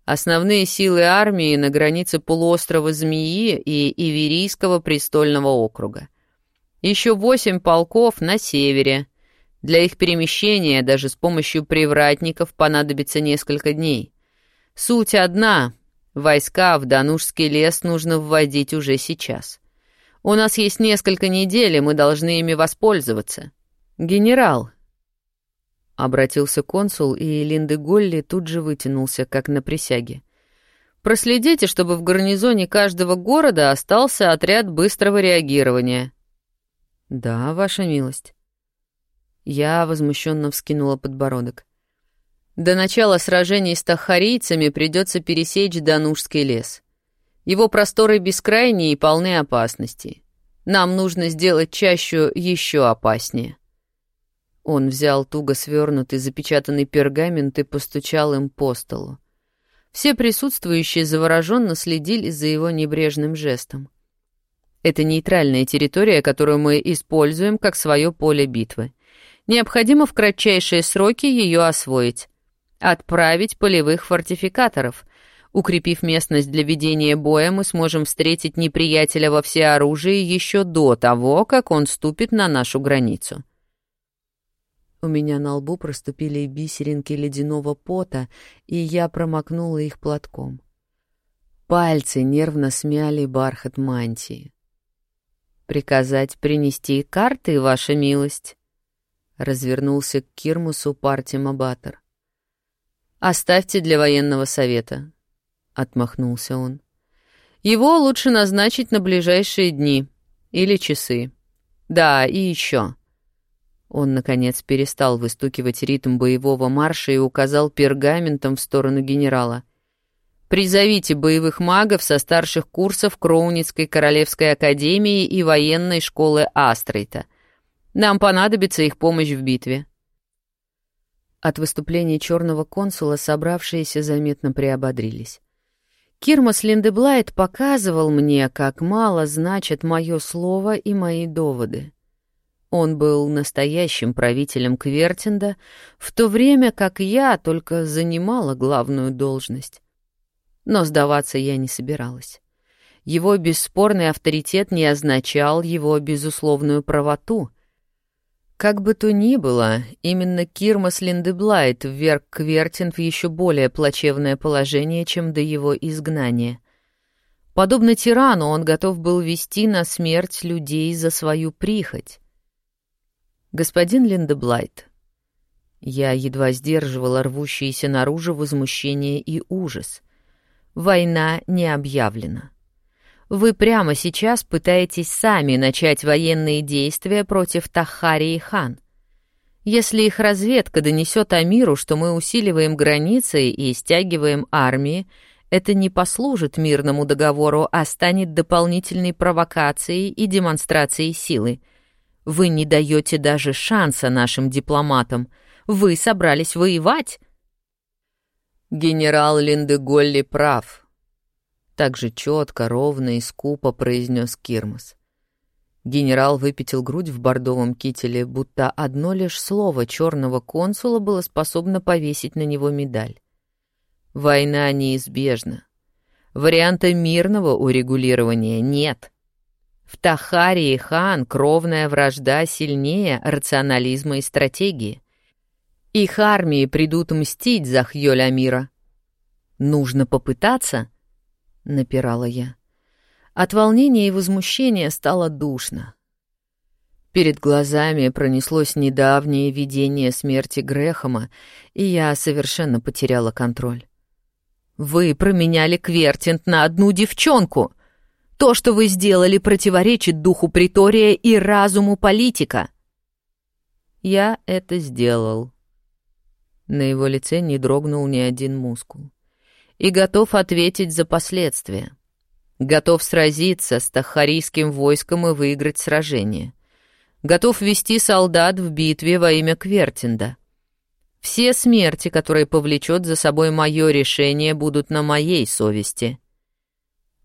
Основные силы армии на границе полуострова Змеи и Иверийского престольного округа. Еще восемь полков на севере. Для их перемещения даже с помощью привратников понадобится несколько дней. Суть одна — войска в Данушский лес нужно вводить уже сейчас. У нас есть несколько недель, и мы должны ими воспользоваться. Генерал, — обратился консул, и Линды Голли тут же вытянулся, как на присяге. «Проследите, чтобы в гарнизоне каждого города остался отряд быстрого реагирования». «Да, ваша милость». Я возмущенно вскинула подбородок. До начала сражений с тахарийцами придется пересечь Данушский лес. Его просторы бескрайние и полны опасностей. Нам нужно сделать чащу еще опаснее. Он взял туго свернутый запечатанный пергамент и постучал им по столу. Все присутствующие завороженно следили за его небрежным жестом. Это нейтральная территория, которую мы используем как свое поле битвы. Необходимо в кратчайшие сроки ее освоить. Отправить полевых фортификаторов. Укрепив местность для ведения боя, мы сможем встретить неприятеля во всеоружии еще до того, как он ступит на нашу границу. У меня на лбу проступили бисеринки ледяного пота, и я промокнула их платком. Пальцы нервно смяли бархат мантии. «Приказать принести карты, ваша милость?» Развернулся к Кирмусу Партим Абатор. «Оставьте для военного совета», — отмахнулся он. «Его лучше назначить на ближайшие дни или часы. Да, и еще. Он, наконец, перестал выстукивать ритм боевого марша и указал пергаментом в сторону генерала. «Призовите боевых магов со старших курсов Кроуницкой Королевской Академии и военной школы Астрейта. Нам понадобится их помощь в битве». От выступления черного консула собравшиеся заметно приободрились. Кирмас Линдеблайт показывал мне, как мало значит мое слово и мои доводы. Он был настоящим правителем Квертинда, в то время как я только занимала главную должность. Но сдаваться я не собиралась. Его бесспорный авторитет не означал его безусловную правоту. Как бы то ни было, именно Кирмас Линдеблайт вверг Квертин в еще более плачевное положение, чем до его изгнания. Подобно тирану, он готов был вести на смерть людей за свою прихоть. «Господин Линдеблайт». Я едва сдерживала рвущиеся наружу возмущение и ужас. Война не объявлена. Вы прямо сейчас пытаетесь сами начать военные действия против Тахари и хан. Если их разведка донесет Амиру, что мы усиливаем границы и стягиваем армии, это не послужит мирному договору, а станет дополнительной провокацией и демонстрацией силы — вы не даете даже шанса нашим дипломатам. Вы собрались воевать?» «Генерал Линдеголли прав», — так же четко, ровно и скупо произнес Кирмас. Генерал выпятил грудь в бордовом кителе, будто одно лишь слово черного консула было способно повесить на него медаль. «Война неизбежна. Варианта мирного урегулирования нет. В Тахарии хан кровная вражда сильнее рационализма и стратегии. Их армии придут мстить за Хьёля Амира. «Нужно попытаться?» — напирала я. От волнения и возмущения стало душно. Перед глазами пронеслось недавнее видение смерти Грехома, и я совершенно потеряла контроль. «Вы променяли Квертинт на одну девчонку!» То, что вы сделали, противоречит духу притория и разуму политика. Я это сделал. На его лице не дрогнул ни один мускул. И готов ответить за последствия. Готов сразиться с тахарийским войском и выиграть сражение. Готов вести солдат в битве во имя Квертинда. Все смерти, которые повлечет за собой мое решение, будут на моей совести.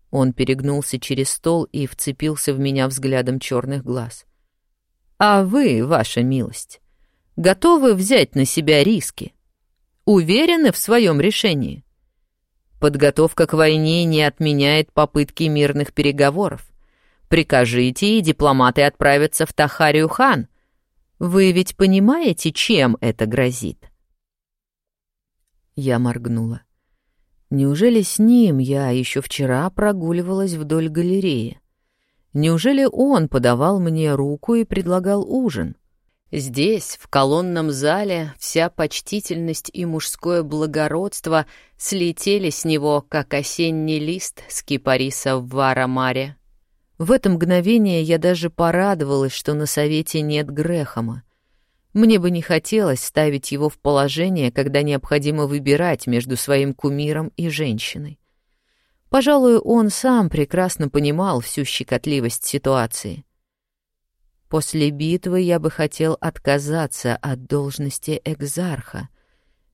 Он перегнулся через стол и вцепился в меня взглядом черных глаз. «А вы, ваша милость, готовы взять на себя риски? Уверены в своем решении? Подготовка к войне не отменяет попытки мирных переговоров. Прикажите, и дипломаты отправятся в Тахарию хан. Вы ведь понимаете, чем это грозит?» Я моргнула. Неужели с ним я еще вчера прогуливалась вдоль галереи? Неужели он подавал мне руку и предлагал ужин? Здесь, в колонном зале, вся почтительность и мужское благородство слетели с него, как осенний лист с кипариса в Варамаре. В это мгновение я даже порадовалась, что на совете нет Грехома. Мне бы не хотелось ставить его в положение, когда необходимо выбирать между своим кумиром и женщиной. Пожалуй, он сам прекрасно понимал всю щекотливость ситуации. После битвы я бы хотел отказаться от должности экзарха.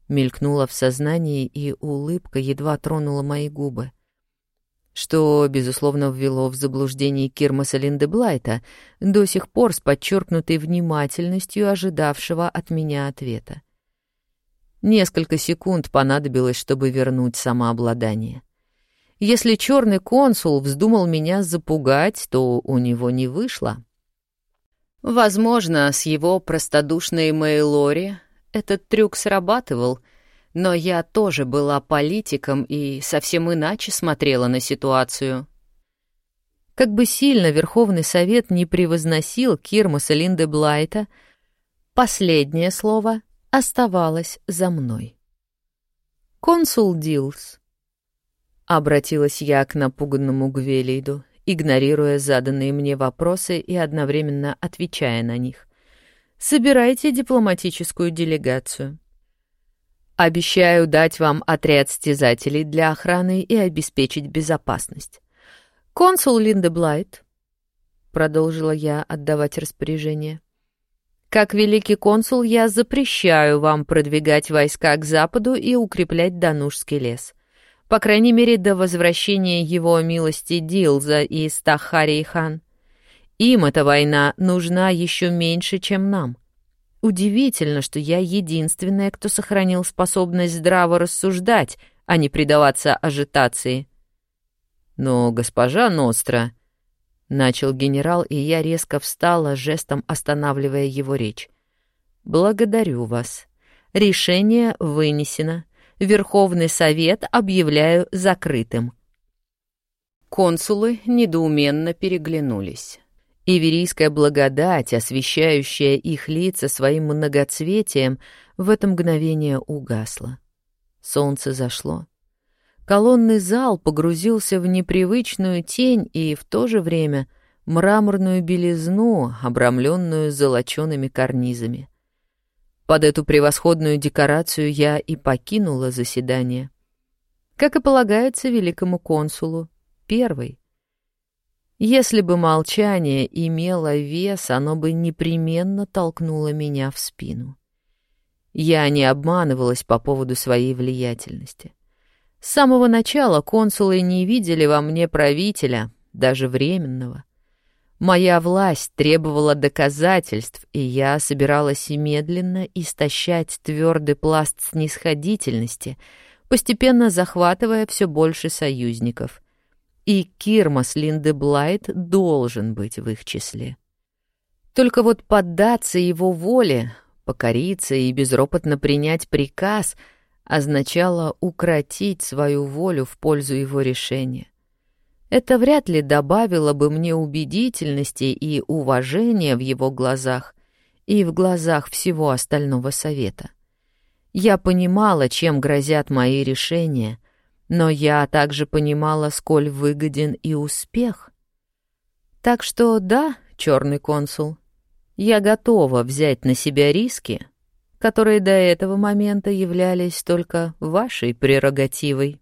Мелькнула в сознании, и улыбка едва тронула мои губы. Что, безусловно, ввело в заблуждение Кирмаса Линдеблайта, до сих пор с подчеркнутой внимательностью ожидавшего от меня ответа. Несколько секунд понадобилось, чтобы вернуть самообладание. Если черный консул вздумал меня запугать, то у него не вышло. Возможно, с его простодушной Мейлори этот трюк срабатывал, но я тоже была политиком и совсем иначе смотрела на ситуацию. Как бы сильно Верховный Совет не превозносил Кирмаса Линде Блайта, последнее слово оставалось за мной. «Консул Дилс», — обратилась я к напуганному Гвелиду, игнорируя заданные мне вопросы и одновременно отвечая на них. «Собирайте дипломатическую делегацию. Обещаю дать вам отряд стязателей для охраны и обеспечить безопасность. Консул Линда Блайт», — продолжила я отдавать распоряжение, — «как великий консул я запрещаю вам продвигать войска к западу и укреплять Данушский лес» по крайней мере, до возвращения его милости Дилза и Стахарий хан. Им эта война нужна еще меньше, чем нам. Удивительно, что я единственная, кто сохранил способность здраво рассуждать, а не предаваться ажитации. Но госпожа Ностра... — начал генерал, и я резко встала, жестом останавливая его речь. «Благодарю вас. Решение вынесено. Верховный Совет объявляю закрытым». Консулы недоуменно переглянулись. Иверийская благодать, освещающая их лица своим многоцветием, в это мгновение угасла. Солнце зашло. Колонный зал погрузился в непривычную тень и в то же время мраморную белизну, обрамленную золочеными карнизами. Под эту превосходную декорацию я и покинула заседание. Как и полагается великому консулу, первый. Если бы молчание имело вес, оно бы непременно толкнуло меня в спину. Я не обманывалась по поводу своей влиятельности. С самого начала консулы не видели во мне правителя, даже временного — Моя власть требовала доказательств, и я собиралась медленно истощать твердый пласт снисходительности, постепенно захватывая все больше союзников. И Кирмас Линдеблайт должен быть в их числе. Только вот поддаться его воле, покориться и безропотно принять приказ означало укротить свою волю в пользу его решения. Это вряд ли добавило бы мне убедительности и уважения в его глазах и в глазах всего остального совета. Я понимала, чем грозят мои решения, но я также понимала, сколь выгоден и успех. Так что да, черный консул, я готова взять на себя риски, которые до этого момента являлись только вашей прерогативой.